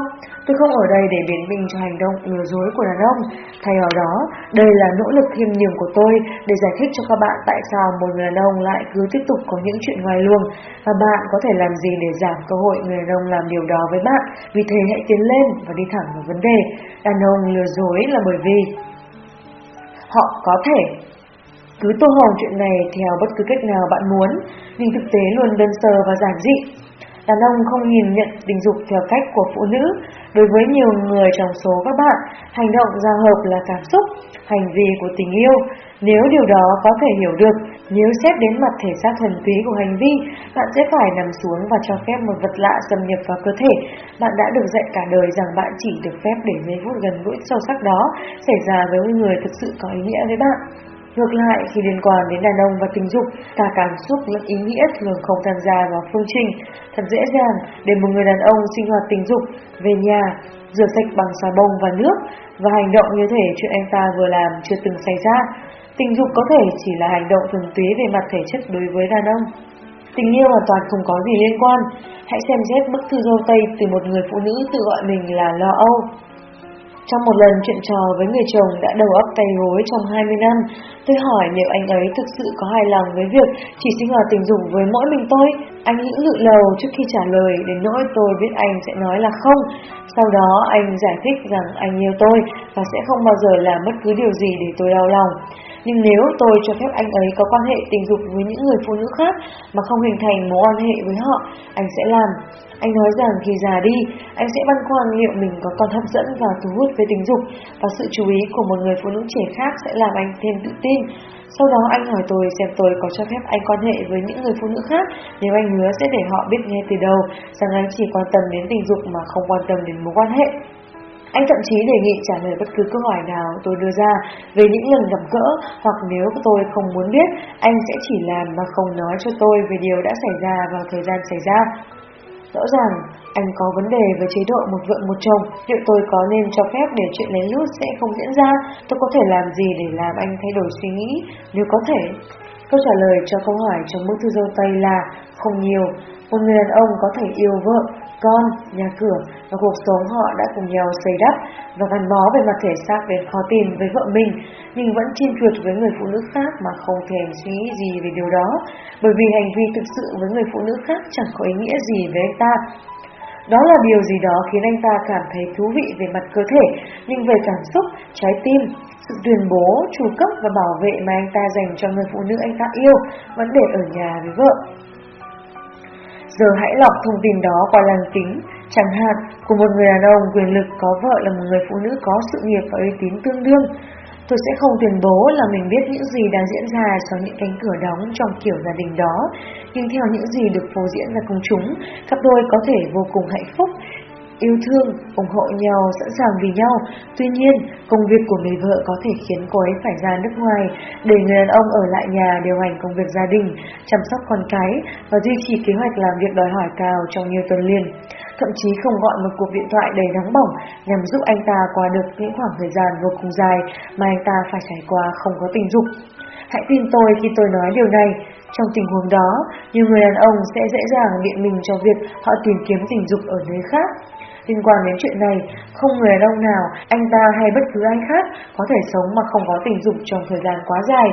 Tôi không ở đây để biện minh cho hành động lừa dối của đàn ông. Thay vào đó, đây là nỗ lực khiêm nhường của tôi để giải thích cho các bạn tại sao một người đàn ông lại cứ tiếp tục có những chuyện ngoài luồng và bạn có thể làm gì để giảm cơ hội người đàn ông làm điều đó với bạn. Vì thế hãy tiến lên và đi thẳng vào vấn đề. Đàn ông lừa dối là bởi vì họ có thể cứ tô hồng chuyện này theo bất cứ cách nào bạn muốn, nhưng thực tế luôn đơn sơ và giản dị. Đàn ông không nhìn nhận tình dục theo cách của phụ nữ. Đối với nhiều người trong số các bạn, hành động giao hợp là cảm xúc, hành vi của tình yêu. Nếu điều đó có thể hiểu được, nếu xét đến mặt thể xác thuần túy của hành vi, bạn sẽ phải nằm xuống và cho phép một vật lạ xâm nhập vào cơ thể. Bạn đã được dạy cả đời rằng bạn chỉ được phép để giây phút gần gũi sâu sắc đó xảy ra với người thực sự có ý nghĩa với bạn. Ngược lại, khi liên quan đến đàn ông và tình dục, cả cảm xúc lẫn ý nghĩa thường không tham gia vào phương trình. Thật dễ dàng để một người đàn ông sinh hoạt tình dục, về nhà, rửa sạch bằng xà bông và nước và hành động như thể chuyện anh ta vừa làm chưa từng xảy ra. Tình dục có thể chỉ là hành động thuần túy về mặt thể chất đối với đàn ông. Tình yêu hoàn toàn không có gì liên quan. Hãy xem xét bức thư dâu tây từ một người phụ nữ tự gọi mình là lo âu. Trong một lần chuyện trò với người chồng đã đầu ấp tay gối trong 20 năm, tôi hỏi nếu anh ấy thực sự có hài lòng với việc chỉ sinh hoạt tình dục với mỗi mình tôi. Anh hữu lự lầu trước khi trả lời đến nỗi tôi biết anh sẽ nói là không. Sau đó anh giải thích rằng anh yêu tôi và sẽ không bao giờ làm bất cứ điều gì để tôi đau lòng. Nhưng nếu tôi cho phép anh ấy có quan hệ tình dục với những người phụ nữ khác mà không hình thành mối quan hệ với họ, anh sẽ làm. Anh nói rằng khi già đi, anh sẽ băn khoăn liệu mình có còn hấp dẫn và thu hút về tình dục và sự chú ý của một người phụ nữ trẻ khác sẽ làm anh thêm tự tin. Sau đó anh hỏi tôi xem tôi có cho phép anh quan hệ với những người phụ nữ khác nếu anh hứa sẽ để họ biết ngay từ đầu rằng anh chỉ quan tâm đến tình dục mà không quan tâm đến mối quan hệ. Anh thậm chí đề nghị trả lời bất cứ câu hỏi nào tôi đưa ra về những lần gặp gỡ hoặc nếu tôi không muốn biết, anh sẽ chỉ làm mà không nói cho tôi về điều đã xảy ra vào thời gian xảy ra. Rõ ràng, anh có vấn đề với chế độ một vợ một chồng, liệu tôi có nên cho phép để chuyện lén lút sẽ không diễn ra? Tôi có thể làm gì để làm anh thay đổi suy nghĩ, nếu có thể? Câu trả lời cho câu hỏi trong bức thư dâu Tây là không nhiều. Một người đàn ông có thể yêu vợ, con, nhà cửa và cuộc sống họ đã cùng nhau xây đắp và gắn bó về mặt thể xác đến khó tìm với vợ mình, nhưng vẫn chiên chuột với người phụ nữ khác mà không thèm suy nghĩ gì về điều đó, bởi vì hành vi thực sự với người phụ nữ khác chẳng có ý nghĩa gì với anh ta. Đó là điều gì đó khiến anh ta cảm thấy thú vị về mặt cơ thể, nhưng về cảm xúc, trái tim, sự tuyên bố, chủ cấp và bảo vệ mà anh ta dành cho người phụ nữ anh ta yêu vẫn để ở nhà với vợ. Giờ hãy lọc thông tin đó qua lăng kính, chẳng hạn của một người đàn ông quyền lực có vợ là một người phụ nữ có sự nghiệp và uy tín tương đương. Tôi sẽ không tuyên bố là mình biết những gì đang diễn ra sau những cánh cửa đóng trong kiểu gia đình đó, nhưng theo những gì được phô diễn ra công chúng, cặp đôi có thể vô cùng hạnh phúc yêu thương, ủng hộ nhau, sẵn sàng vì nhau. Tuy nhiên, công việc của người vợ có thể khiến cô ấy phải ra nước ngoài để người đàn ông ở lại nhà điều hành công việc gia đình, chăm sóc con cái và duy trì kế hoạch làm việc đòi hỏi cao trong nhiều tuần liền. Thậm chí không gọi một cuộc điện thoại đầy nóng bỏng nhằm giúp anh ta qua được những khoảng thời gian vô cùng dài mà anh ta phải trải qua không có tình dục. Hãy tin tôi khi tôi nói điều này, trong tình huống đó, nhiều người đàn ông sẽ dễ dàng biện mình cho việc họ tìm kiếm tình dục ở nơi khác. Liên quan đến chuyện này, không người đàn ông nào, anh ta hay bất cứ ai khác có thể sống mà không có tình dục trong thời gian quá dài.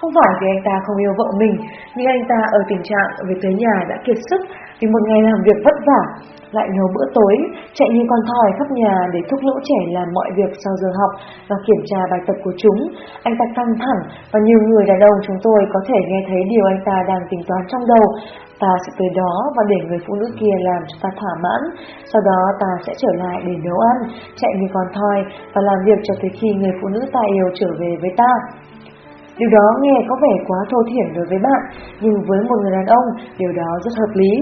Không phải vì anh ta không yêu vợ mình, nhưng anh ta ở tình trạng về tới nhà đã kiệt sức vì một ngày làm việc vất vả, lại nấu bữa tối, chạy như con thoi khắp nhà để thúc lỗ trẻ làm mọi việc sau giờ học và kiểm tra bài tập của chúng. Anh ta căng thẳng và nhiều người đàn ông chúng tôi có thể nghe thấy điều anh ta đang tính toán trong đầu. Ta sẽ tới đó và để người phụ nữ kia làm cho ta thỏa mãn. Sau đó ta sẽ trở lại để nấu ăn, chạy như con thoi và làm việc cho tới khi người phụ nữ ta yêu trở về với ta. Điều đó nghe có vẻ quá thô thiển đối với bạn, nhưng với một người đàn ông, điều đó rất hợp lý.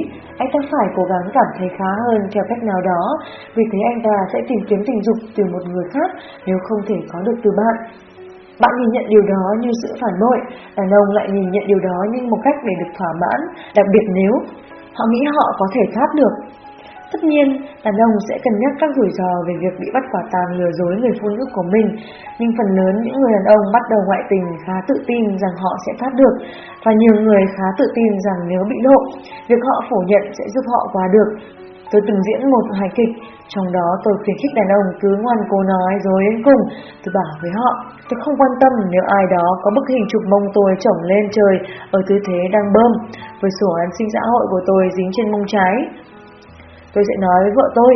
Anh ta phải cố gắng cảm thấy khá hơn theo cách nào đó, vì thế anh ta sẽ tìm kiếm tình dục từ một người khác nếu không thể có được từ bạn. Bạn nhìn nhận điều đó như sự phản bội, đàn ông lại nhìn nhận điều đó như một cách để được thỏa mãn, đặc biệt nếu họ nghĩ họ có thể thoát được. Tất nhiên, đàn ông sẽ cân nhắc các rủi ro về việc bị bắt quả tang lừa dối người phụ nữ của mình, nhưng phần lớn những người đàn ông bắt đầu ngoại tình khá tự tin rằng họ sẽ thoát được, và nhiều người khá tự tin rằng nếu bị lộ, việc họ phủ nhận sẽ giúp họ qua được. Tôi từng diễn một hài kịch, trong đó tôi khuyến khích đàn ông cứ ngoan cố nói rồi đến cùng. Tôi bảo với họ, tôi không quan tâm nếu ai đó có bức hình chụp mông tôi trổng lên trời ở tư thế đang bơm, với sổ an sinh xã hội của tôi dính trên mông trái. Tôi sẽ nói với vợ tôi,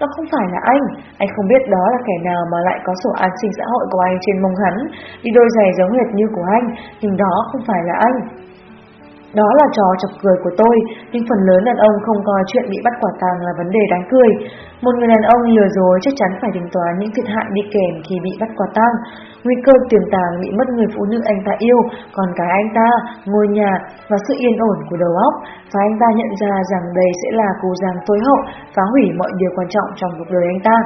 nó không phải là anh, anh không biết đó là kẻ nào mà lại có sổ an sinh xã hội của anh trên mông hắn, đi đôi giày giống hệt như của anh, nhưng đó không phải là anh. Đó là trò chọc cười của tôi, nhưng phần lớn đàn ông không coi chuyện bị bắt quả tang là vấn đề đáng cười. Một người đàn ông lừa dối chắc chắn phải tính toán những thiệt hại đi kèm khi bị bắt quả tang. Nguy cơ tiềm tàng bị mất người phụ nữ anh ta yêu, còn cái anh ta, ngôi nhà và sự yên ổn của đầu óc. Và anh ta nhận ra rằng đây sẽ là cú giang tối hậu, phá hủy mọi điều quan trọng trong cuộc đời anh ta.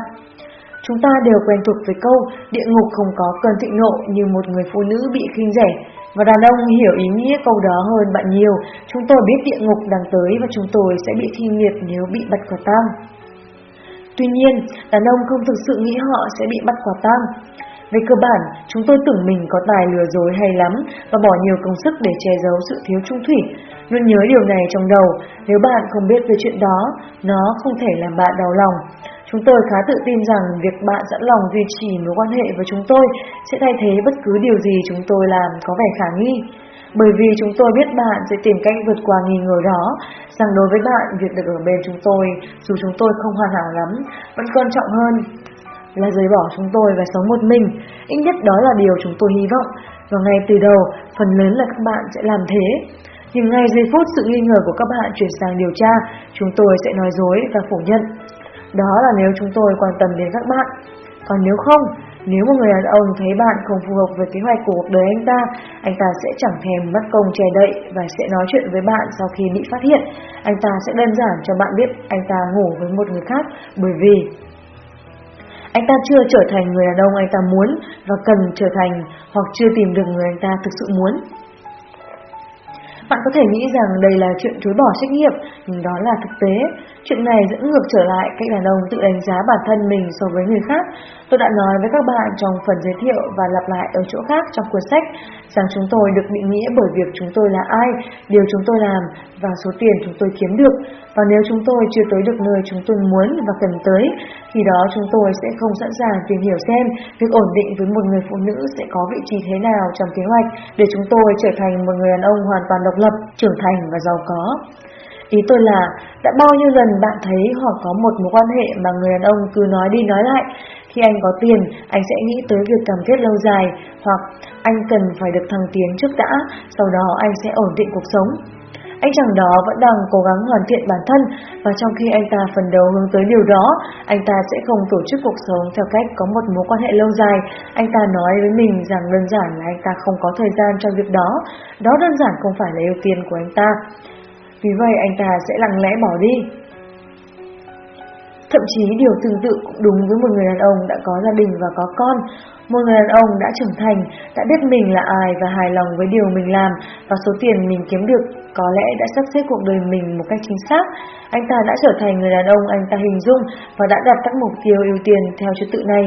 Chúng ta đều quen thuộc với câu địa ngục không có cơn thịnh nộ như một người phụ nữ bị khinh rẻ. Và đàn ông hiểu ý nghĩa câu đó hơn bạn nhiều. Chúng tôi biết địa ngục đang tới và chúng tôi sẽ bị thi nghiệt nếu bị bắt quả tang. Tuy nhiên, đàn ông không thực sự nghĩ họ sẽ bị bắt quả tang. Về cơ bản, chúng tôi tưởng mình có tài lừa dối hay lắm và bỏ nhiều công sức để che giấu sự thiếu trung thủy. Luôn nhớ điều này trong đầu, nếu bạn không biết về chuyện đó, nó không thể làm bạn đau lòng. Chúng tôi khá tự tin rằng việc bạn sẵn lòng duy trì mối quan hệ với chúng tôi sẽ thay thế bất cứ điều gì chúng tôi làm có vẻ khả nghi. Bởi vì chúng tôi biết bạn sẽ tìm cách vượt qua nghi ngờ đó, rằng đối với bạn việc được ở bên chúng tôi, dù chúng tôi không hoàn hảo lắm, vẫn quan trọng hơn là rời bỏ chúng tôi và sống một mình. Ít nhất đó là điều chúng tôi hy vọng, và ngay từ đầu, phần lớn là các bạn sẽ làm thế. Nhưng ngay giây phút sự nghi ngờ của các bạn chuyển sang điều tra, chúng tôi sẽ nói dối và phủ nhận. Đó là nếu chúng tôi quan tâm đến các bạn. Còn nếu không, nếu một người đàn ông thấy bạn không phù hợp với kế hoạch của cuộc đời anh ta, anh ta sẽ chẳng thèm mất công che đậy và sẽ nói chuyện với bạn sau khi bị phát hiện. Anh ta sẽ đơn giản cho bạn biết anh ta ngủ với một người khác bởi vì anh ta chưa trở thành người đàn ông anh ta muốn và cần trở thành hoặc chưa tìm được người anh ta thực sự muốn. Bạn có thể nghĩ rằng đây là chuyện chối bỏ trách nhiệm, nhưng đó là thực tế. Chuyện này dẫn ngược trở lại cách đàn ông tự đánh giá bản thân mình so với người khác. Tôi đã nói với các bạn trong phần giới thiệu và lặp lại ở chỗ khác trong cuốn sách rằng chúng tôi được định nghĩa bởi việc chúng tôi là ai, điều chúng tôi làm và số tiền chúng tôi kiếm được. Và nếu chúng tôi chưa tới được nơi chúng tôi muốn và cần tới, thì đó chúng tôi sẽ không sẵn sàng tìm hiểu xem việc ổn định với một người phụ nữ sẽ có vị trí thế nào trong kế hoạch để chúng tôi trở thành một người đàn ông hoàn toàn độc lập, trưởng thành và giàu có. Ý tôi là, đã bao nhiêu lần bạn thấy hoặc có một mối quan hệ mà người đàn ông cứ nói đi nói lại, khi anh có tiền, anh sẽ nghĩ tới việc cam kết lâu dài, hoặc anh cần phải được thăng tiến trước đã, sau đó anh sẽ ổn định cuộc sống. Anh chàng đó vẫn đang cố gắng hoàn thiện bản thân và trong khi anh ta phần đầu hướng tới điều đó, anh ta sẽ không tổ chức cuộc sống theo cách có một mối quan hệ lâu dài. Anh ta nói với mình rằng đơn giản là anh ta không có thời gian cho việc đó. Đó đơn giản không phải là ưu tiên của anh ta. Vì vậy anh ta sẽ lặng lẽ bỏ đi. Thậm chí điều tương tự cũng đúng với một người đàn ông đã có gia đình và có con. Một người đàn ông đã trưởng thành, đã biết mình là ai và hài lòng với điều mình làm và số tiền mình kiếm được có lẽ đã sắp xếp cuộc đời mình một cách chính xác. Anh ta đã trở thành người đàn ông anh ta hình dung và đã đặt các mục tiêu ưu tiên theo trật tự này.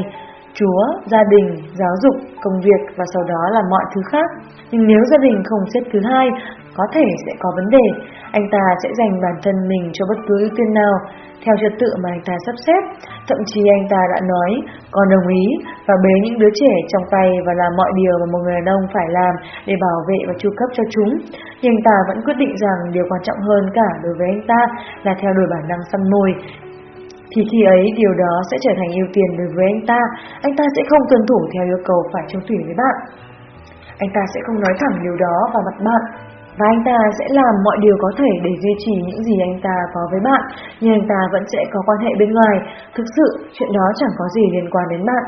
Chúa, gia đình, giáo dục, công việc và sau đó là mọi thứ khác. Nhưng nếu gia đình không xếp thứ hai, có thể sẽ có vấn đề. Anh ta sẽ dành bản thân mình cho bất cứ ưu tiên nào, theo trật tự mà anh ta sắp xếp. Thậm chí anh ta đã nói, còn đồng ý và bế những đứa trẻ trong tay và làm mọi điều mà một người đàn ông phải làm để bảo vệ và chu cấp cho chúng. Nhưng anh ta vẫn quyết định rằng điều quan trọng hơn cả đối với anh ta là theo đuổi bản năng săn mồi, thì khi ấy điều đó sẽ trở thành ưu tiên đối với anh ta, anh ta sẽ không tuân thủ theo yêu cầu phải chung thủy với bạn. Anh ta sẽ không nói thẳng điều đó vào mặt bạn, và anh ta sẽ làm mọi điều có thể để duy trì những gì anh ta có với bạn, nhưng anh ta vẫn sẽ có quan hệ bên ngoài. Thực sự, chuyện đó chẳng có gì liên quan đến bạn.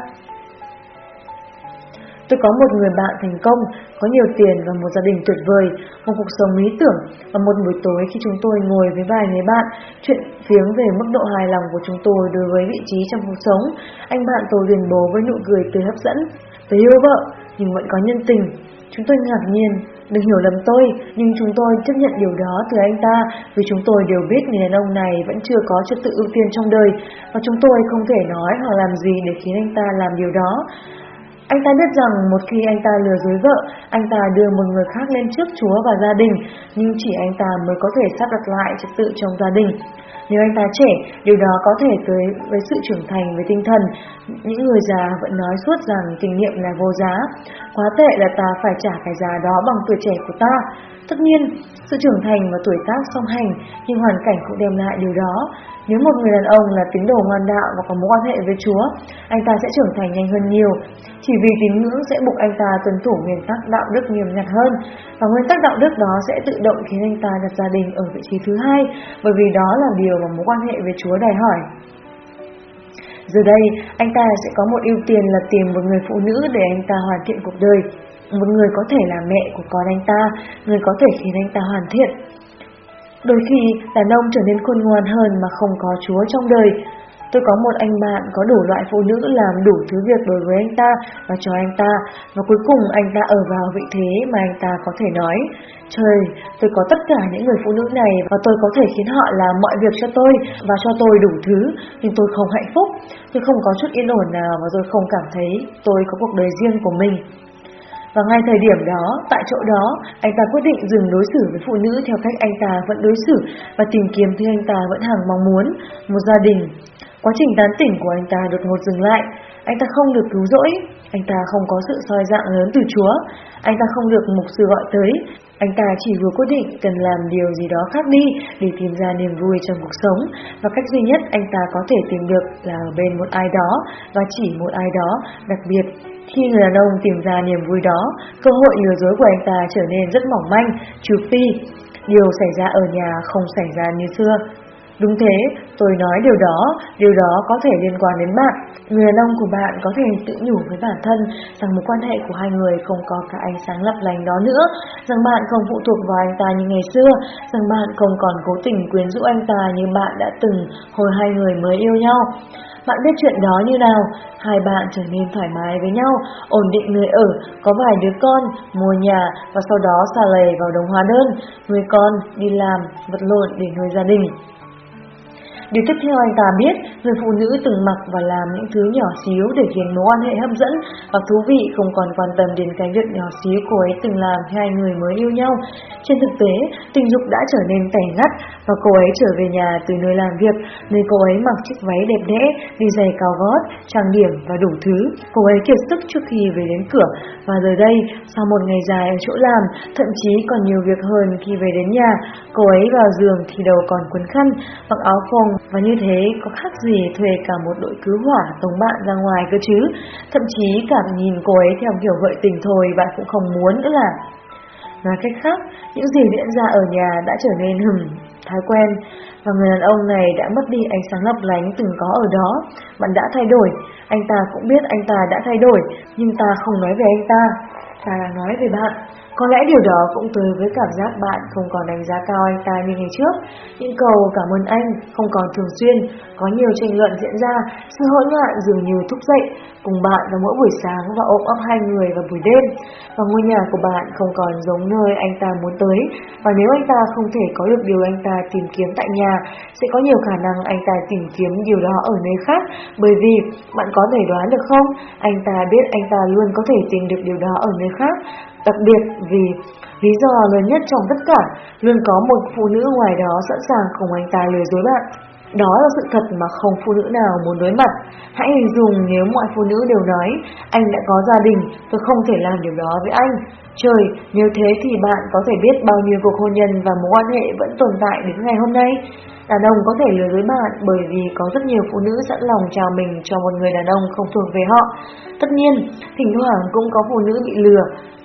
Tôi có một người bạn thành công, có nhiều tiền và một gia đình tuyệt vời, một cuộc sống lý tưởng và một buổi tối khi chúng tôi ngồi với vài người bạn, chuyện phiếng về mức độ hài lòng của chúng tôi đối với vị trí trong cuộc sống. Anh bạn tôi tuyên bố với nụ cười tươi hấp dẫn, tôi yêu vợ nhưng vẫn có nhân tình. Chúng tôi ngạc nhiên, đừng hiểu lầm tôi, nhưng chúng tôi chấp nhận điều đó từ anh ta vì chúng tôi đều biết người đàn ông này vẫn chưa có trật tự ưu tiên trong đời và chúng tôi không thể nói hoặc làm gì để khiến anh ta làm điều đó. Anh ta biết rằng một khi anh ta lừa dối vợ, anh ta đưa một người khác lên trước Chúa và gia đình, nhưng chỉ anh ta mới có thể sắp đặt lại trật tự trong gia đình. Nếu anh ta trẻ, điều đó có thể tới với sự trưởng thành về tinh thần. Những người già vẫn nói suốt rằng kinh nghiệm là vô giá. Quá tệ là ta phải trả cái giá đó bằng tuổi trẻ của ta. Tất nhiên, sự trưởng thành và tuổi tác song hành, nhưng hoàn cảnh cũng đem lại điều đó. Nếu một người đàn ông là tín đồ ngoan đạo và có mối quan hệ với Chúa, anh ta sẽ trưởng thành nhanh hơn nhiều. Chỉ vì tín ngưỡng sẽ buộc anh ta tuân thủ nguyên tắc đạo đức nghiêm ngặt hơn, và nguyên tắc đạo đức đó sẽ tự động khiến anh ta đặt gia đình ở vị trí thứ hai, bởi vì đó là điều mà mối quan hệ với Chúa đòi hỏi. Giờ đây, anh ta sẽ có một ưu tiên là tìm một người phụ nữ để anh ta hoàn thiện cuộc đời. Một người có thể là mẹ của con anh ta, người có thể khiến anh ta hoàn thiện. Đôi khi, đàn ông trở nên khôn ngoan hơn mà không có Chúa trong đời. Tôi có một anh bạn có đủ loại phụ nữ làm đủ thứ việc đối với anh ta và cho anh ta, và cuối cùng anh ta ở vào vị thế mà anh ta có thể nói, Trời, tôi có tất cả những người phụ nữ này và tôi có thể khiến họ làm mọi việc cho tôi và cho tôi đủ thứ, nhưng tôi không hạnh phúc, tôi không có chút yên ổn nào và tôi không cảm thấy tôi có cuộc đời riêng của mình. Và ngay thời điểm đó, tại chỗ đó, anh ta quyết định dừng đối xử với phụ nữ theo cách anh ta vẫn đối xử và tìm kiếm thứ anh ta vẫn hàng mong muốn, một gia đình. Quá trình tán tỉnh của anh ta đột ngột dừng lại, anh ta không được cứu rỗi, anh ta không có sự soi dạng lớn từ Chúa, anh ta không được mục sư gọi tới, anh ta chỉ vừa quyết định cần làm điều gì đó khác đi để tìm ra niềm vui trong cuộc sống và cách duy nhất anh ta có thể tìm được là ở bên một ai đó và chỉ một ai đó đặc biệt. Khi người đàn ông tìm ra niềm vui đó, cơ hội lừa dối của anh ta trở nên rất mỏng manh, trừ phi điều xảy ra ở nhà không xảy ra như xưa. Đúng thế, tôi nói điều đó, điều đó có thể liên quan đến bạn. Người đàn ông của bạn có thể tự nhủ với bản thân rằng mối quan hệ của hai người không có cả ánh sáng lấp lánh đó nữa, rằng bạn không phụ thuộc vào anh ta như ngày xưa, rằng bạn không còn cố tình quyến rũ anh ta như bạn đã từng hồi hai người mới yêu nhau. Bạn biết chuyện đó như nào? Hai bạn trở nên thoải mái với nhau, ổn định người ở, có vài đứa con, mua nhà và sau đó xà lầy vào đồng hóa đơn, nuôi con, đi làm, vật lộn để nuôi gia đình. Điều tiếp theo anh ta biết Người phụ nữ từng mặc và làm những thứ nhỏ xíu để khiến mối quan hệ hấp dẫn và thú vị không còn quan tâm đến cái việc nhỏ xíu cô ấy từng làm khi hai người mới yêu nhau. Trên thực tế, tình dục đã trở nên tẻ ngắt và cô ấy trở về nhà từ nơi làm việc, nơi cô ấy mặc chiếc váy đẹp đẽ, đi giày cao gót, trang điểm và đủ thứ. Cô ấy kiệt sức trước khi về đến cửa và giờ đây, sau một ngày dài ở chỗ làm, thậm chí còn nhiều việc hơn khi về đến nhà, cô ấy vào giường thì đầu còn quấn khăn, mặc áo phông và như thế có khác gì thuê cả một đội cứu hỏa tống bạn ra ngoài cơ chứ. Thậm chí cảm nhìn cô ấy theo kiểu gợi tình thôi bạn cũng không muốn nữa là. Nói cách khác, những gì diễn ra ở nhà đã trở nên hừm, thói quen và người đàn ông này đã mất đi ánh sáng lấp lánh từng có ở đó. Bạn đã thay đổi, anh ta cũng biết anh ta đã thay đổi, nhưng ta không nói về anh ta, ta nói về bạn. Có lẽ điều đó cũng tới với cảm giác bạn không còn đánh giá cao anh ta như ngày trước. Những câu cảm ơn anh không còn thường xuyên, có nhiều tranh luận diễn ra, sự hỗn loạn dường như thúc dậy cùng bạn vào mỗi buổi sáng và ôm ấp hai người vào buổi đêm. Và ngôi nhà của bạn không còn giống nơi anh ta muốn tới. Và nếu anh ta không thể có được điều anh ta tìm kiếm tại nhà, sẽ có nhiều khả năng anh ta tìm kiếm điều đó ở nơi khác. Bởi vì, bạn có thể đoán được không, anh ta biết anh ta luôn có thể tìm được điều đó ở nơi khác. Đặc biệt vì lý do lớn nhất trong tất cả, luôn có một phụ nữ ngoài đó sẵn sàng cùng anh ta lừa dối bạn. Đó là sự thật mà không phụ nữ nào muốn đối mặt. Hãy hình dung nếu mọi phụ nữ đều nói, anh đã có gia đình, tôi không thể làm điều đó với anh. Trời, nếu thế thì bạn có thể biết bao nhiêu cuộc hôn nhân và mối quan hệ vẫn tồn tại đến ngày hôm nay. Đàn ông có thể lừa dối bạn bởi vì có rất nhiều phụ nữ sẵn lòng chào mình cho một người đàn ông không thuộc về họ. Tất nhiên, thỉnh thoảng cũng có phụ nữ bị lừa,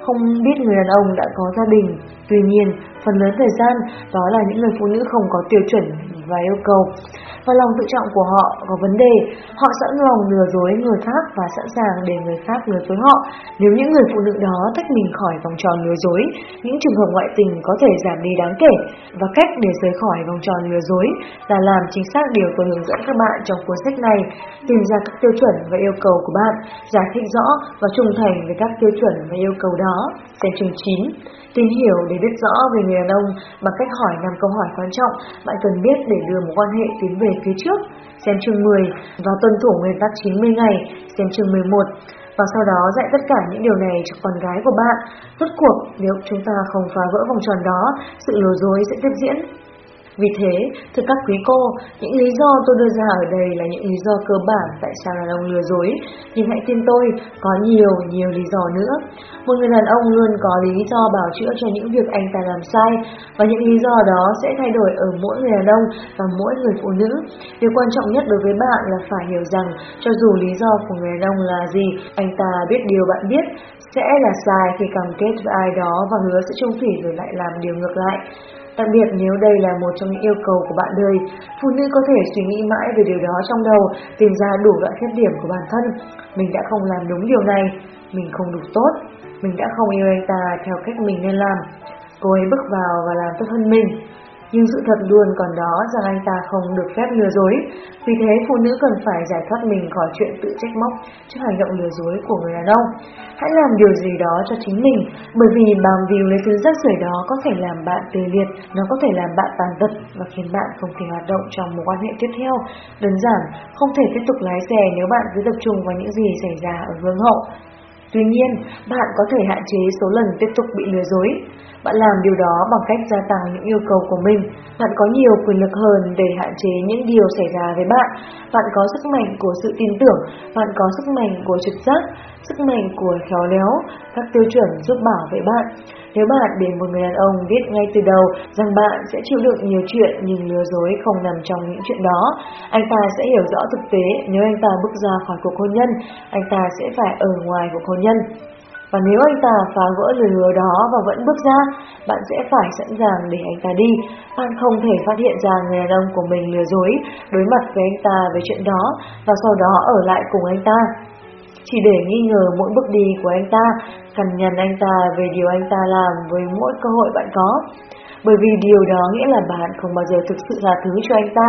không biết người đàn ông đã có gia đình. Tuy nhiên, phần lớn thời gian đó là những người phụ nữ không có tiêu chuẩn và yêu cầu và lòng tự trọng của họ có vấn đề. Họ sẵn lòng lừa dối người khác và sẵn sàng để người khác lừa dối họ. Nếu những người phụ nữ đó tách mình khỏi vòng tròn lừa dối, những trường hợp ngoại tình có thể giảm đi đáng kể. Và cách để rời khỏi vòng tròn lừa dối là làm chính xác điều tôi hướng dẫn các bạn trong cuốn sách này, tìm ra các tiêu chuẩn và yêu cầu của bạn, giải thích rõ và trung thành với các tiêu chuẩn và yêu cầu đó. Xem chương 9 Tìm hiểu để biết rõ về người đàn ông bằng cách hỏi năm câu hỏi quan trọng bạn cần biết để đưa mối quan hệ tiến về phía trước. Xem chương 10 và tuân thủ nguyên tắc 90 ngày, xem chương 11 và sau đó dạy tất cả những điều này cho con gái của bạn. Rốt cuộc, nếu chúng ta không phá vỡ vòng tròn đó, sự lừa dối sẽ tiếp diễn. Vì thế, thưa các quý cô, những lý do tôi đưa ra ở đây là những lý do cơ bản tại sao đàn ông lừa dối. Nhưng hãy tin tôi, có nhiều, nhiều lý do nữa. Một người đàn ông luôn có lý do bảo chữa cho những việc anh ta làm sai, và những lý do đó sẽ thay đổi ở mỗi người đàn ông và mỗi người phụ nữ. Điều quan trọng nhất đối với bạn là phải hiểu rằng, cho dù lý do của người đàn ông là gì, anh ta biết điều bạn biết, sẽ là sai khi cam kết với ai đó và hứa sẽ trung thủy rồi lại làm điều ngược lại. Đặc biệt nếu đây là một trong những yêu cầu của bạn đời, phụ nữ có thể suy nghĩ mãi về điều đó trong đầu, tìm ra đủ loại khuyết điểm của bản thân. Mình đã không làm đúng điều này, mình không đủ tốt, mình đã không yêu anh ta theo cách mình nên làm. Cô ấy bước vào và làm tốt hơn mình. Nhưng sự thật luôn còn đó rằng anh ta không được phép lừa dối. Vì thế phụ nữ cần phải giải thoát mình khỏi chuyện tự trách móc trước hành động lừa dối của người đàn ông. Hãy làm điều gì đó cho chính mình, bởi vì bằng víu lấy thứ rác rưởi đó có thể làm bạn tê liệt, nó có thể làm bạn tàn tật và khiến bạn không thể hoạt động trong mối quan hệ tiếp theo. Đơn giản, không thể tiếp tục lái xe nếu bạn cứ tập trung vào những gì xảy ra ở gương hậu. Tuy nhiên, bạn có thể hạn chế số lần tiếp tục bị lừa dối. Bạn làm điều đó bằng cách gia tăng những yêu cầu của mình. Bạn có nhiều quyền lực hơn để hạn chế những điều xảy ra với bạn. Bạn có sức mạnh của sự tin tưởng, bạn có sức mạnh của trực giác, sức mạnh của khéo léo, các tiêu chuẩn giúp bảo vệ bạn. Nếu bạn để một người đàn ông biết ngay từ đầu rằng bạn sẽ chịu đựng nhiều chuyện nhưng lừa dối không nằm trong những chuyện đó, anh ta sẽ hiểu rõ thực tế nếu anh ta bước ra khỏi cuộc hôn nhân, anh ta sẽ phải ở ngoài cuộc hôn nhân. Và nếu anh ta phá vỡ lời hứa đó và vẫn bước ra, bạn sẽ phải sẵn sàng để anh ta đi. Bạn không thể phát hiện ra người đàn ông của mình lừa dối, đối mặt với anh ta về chuyện đó và sau đó ở lại cùng anh ta. Chỉ để nghi ngờ mỗi bước đi của anh ta, cằn nhằn anh ta về điều anh ta làm với mỗi cơ hội bạn có bởi vì điều đó nghĩa là bạn không bao giờ thực sự tha thứ cho anh ta.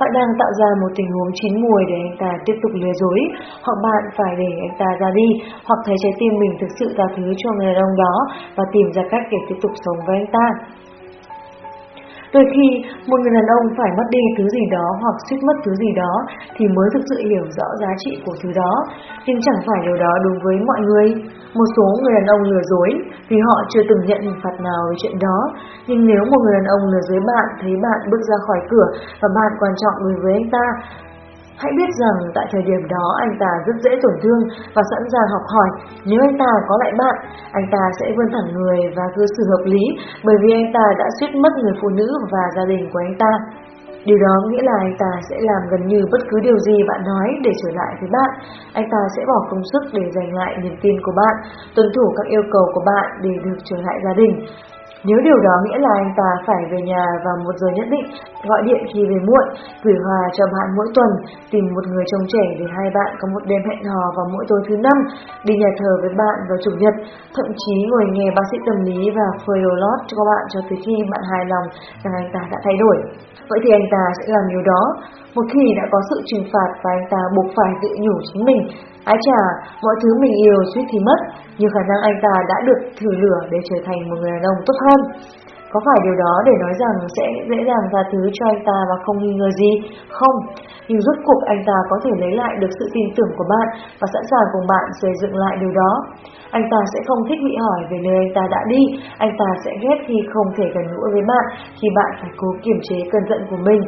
Bạn đang tạo ra một tình huống chín mùi để anh ta tiếp tục lừa dối, hoặc bạn phải để anh ta ra đi, hoặc thấy trái tim mình thực sự tha thứ cho người đàn ông đó và tìm ra cách để tiếp tục sống với anh ta. Đôi khi, một người đàn ông phải mất đi thứ gì đó hoặc suýt mất thứ gì đó thì mới thực sự hiểu rõ giá trị của thứ đó, nhưng chẳng phải điều đó đúng với mọi người. Một số người đàn ông lừa dối vì họ chưa từng nhận hình phạt nào về chuyện đó, nhưng nếu một người đàn ông lừa dối bạn thấy bạn bước ra khỏi cửa và bạn quan trọng đối với anh ta, Hãy biết rằng tại thời điểm đó anh ta rất dễ tổn thương và sẵn sàng học hỏi. Nếu anh ta có lại bạn, anh ta sẽ vươn thẳng người và cư xử hợp lý bởi vì anh ta đã suýt mất người phụ nữ và gia đình của anh ta. Điều đó nghĩa là anh ta sẽ làm gần như bất cứ điều gì bạn nói để trở lại với bạn. Anh ta sẽ bỏ công sức để giành lại niềm tin của bạn, tuân thủ các yêu cầu của bạn để được trở lại gia đình. Nếu điều đó nghĩa là anh ta phải về nhà vào một giờ nhất định, gọi điện khi về muộn, gửi hòa cho bạn mỗi tuần, tìm một người chồng trẻ để hai bạn có một đêm hẹn hò vào mỗi tối thứ năm, đi nhà thờ với bạn vào chủ nhật, thậm chí ngồi nghe bác sĩ tâm lý và phơi đồ lót cho bạn cho tới khi bạn hài lòng rằng anh ta đã thay đổi. Vậy thì anh ta sẽ làm điều đó. Một khi đã có sự trừng phạt và anh ta buộc phải tự nhủ chính mình, ái chà, mọi thứ mình yêu suýt thì mất, nhưng khả năng anh ta đã được thử lửa để trở thành một người đàn ông tốt hơn. Có phải điều đó để nói rằng sẽ dễ dàng tha thứ cho anh ta và không nghi ngờ gì? Không, nhưng rốt cuộc anh ta có thể lấy lại được sự tin tưởng của bạn và sẵn sàng cùng bạn xây dựng lại điều đó. Anh ta sẽ không thích bị hỏi về nơi anh ta đã đi, anh ta sẽ ghét khi không thể gần gũi với bạn khi bạn phải cố kiềm chế cơn giận của mình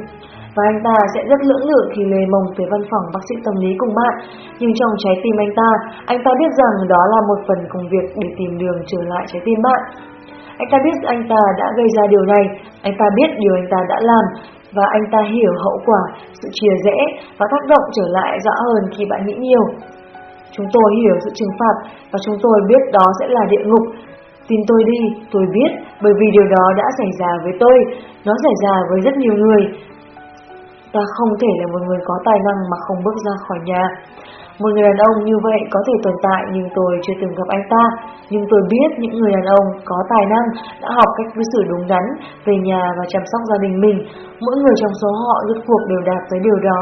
và anh ta sẽ rất lưỡng lự khi lề mông tới văn phòng bác sĩ tâm lý cùng bạn. Nhưng trong trái tim anh ta, anh ta biết rằng đó là một phần công việc để tìm đường trở lại trái tim bạn. Anh ta biết anh ta đã gây ra điều này, anh ta biết điều anh ta đã làm, và anh ta hiểu hậu quả, sự chia rẽ và tác động trở lại rõ hơn khi bạn nghĩ nhiều. Chúng tôi hiểu sự trừng phạt và chúng tôi biết đó sẽ là địa ngục. Tin tôi đi, tôi biết, bởi vì điều đó đã xảy ra với tôi, nó xảy ra với rất nhiều người, Ta không thể là một người có tài năng mà không bước ra khỏi nhà. Một người đàn ông như vậy có thể tồn tại nhưng tôi chưa từng gặp anh ta. Nhưng tôi biết những người đàn ông có tài năng đã học cách cư xử đúng đắn về nhà và chăm sóc gia đình mình. Mỗi người trong số họ rốt cuộc đều đạt tới điều đó.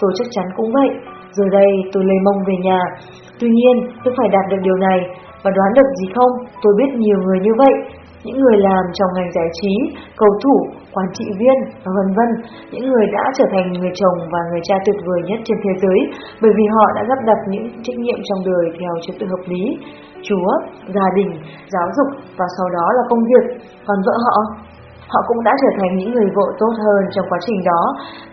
Tôi chắc chắn cũng vậy. Giờ đây tôi lấy mông về nhà. Tuy nhiên tôi phải đạt được điều này. Và đoán được gì không? Tôi biết nhiều người như vậy những người làm trong ngành giải trí, cầu thủ, quản trị viên và vân vân, những người đã trở thành người chồng và người cha tuyệt vời nhất trên thế giới bởi vì họ đã lắp đặt những trách nhiệm trong đời theo trật tự hợp lý, Chúa, gia đình, giáo dục và sau đó là công việc, còn vợ họ? Họ cũng đã trở thành những người vợ tốt hơn trong quá trình đó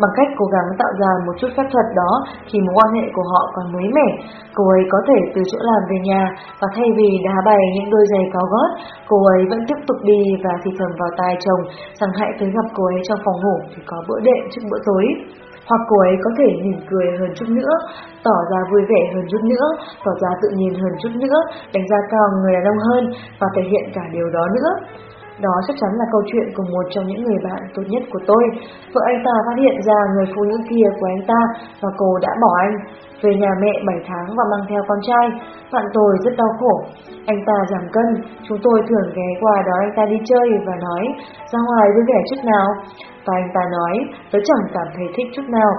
bằng cách cố gắng tạo ra một chút phép thuật đó khi mối quan hệ của họ còn mới mẻ. Cô ấy có thể từ chỗ làm về nhà và thay vì đá bày những đôi giày cao gót, cô ấy vẫn tiếp tục đi và thì thầm vào tai chồng rằng hãy tới gặp cô ấy trong phòng ngủ thì có bữa đệm trước bữa tối hoặc cô ấy có thể mỉm cười hơn chút nữa, tỏ ra vui vẻ hơn chút nữa, tỏ ra tự nhiên hơn chút nữa, đánh giá cao người đàn ông hơn và thể hiện cả điều đó nữa. Đó chắc chắn là câu chuyện của một trong những người bạn tốt nhất của tôi. Vợ anh ta phát hiện ra người phụ nữ kia của anh ta và cô đã bỏ anh. Về nhà mẹ 7 tháng và mang theo con trai, bạn tôi rất đau khổ. Anh ta giảm cân, chúng tôi thường ghé qua đó anh ta đi chơi và nói, ra ngoài vui vẻ chút nào. Và anh ta nói, tớ chẳng cảm thấy thích chút nào.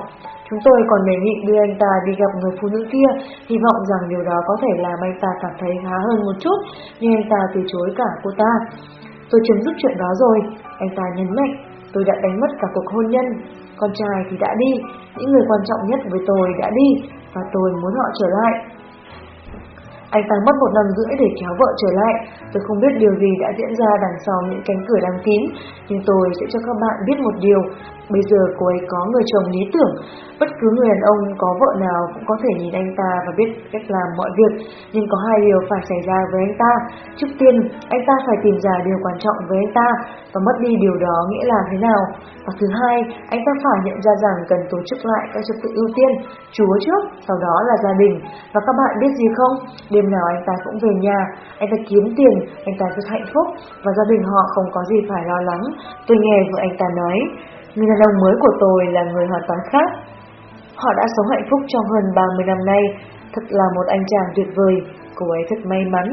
Chúng tôi còn đề nghị đưa anh ta đi gặp người phụ nữ kia, hy vọng rằng điều đó có thể làm anh ta cảm thấy khá hơn một chút, nhưng anh ta từ chối cả cô ta. Tôi chấm dứt chuyện đó rồi, anh ta nhấn mạnh, tôi đã đánh mất cả cuộc hôn nhân, con trai thì đã đi, những người quan trọng nhất với tôi đã đi, và tôi muốn họ trở lại. Anh ta mất một năm rưỡi để kéo vợ trở lại. Tôi không biết điều gì đã diễn ra đằng sau những cánh cửa đóng kín, nhưng tôi sẽ cho các bạn biết một điều. Bây giờ cô ấy có người chồng lý tưởng. Bất cứ người đàn ông có vợ nào cũng có thể nhìn anh ta và biết cách làm mọi việc. Nhưng có hai điều phải xảy ra với anh ta. Trước tiên, anh ta phải tìm ra điều quan trọng với anh ta và mất đi điều đó nghĩa là thế nào. Và thứ hai, anh ta phải nhận ra rằng cần tổ chức lại các trật tự ưu tiên, Chúa trước, sau đó là gia đình. Và các bạn biết gì không? Đêm nào anh ta cũng về nhà, anh ta kiếm tiền, anh ta rất hạnh phúc và gia đình họ không có gì phải lo lắng. Tôi nghe vợ anh ta nói, người đàn ông mới của tôi là người hoàn toàn khác. Họ đã sống hạnh phúc trong hơn 30 năm nay, thật là một anh chàng tuyệt vời, cô ấy thật may mắn.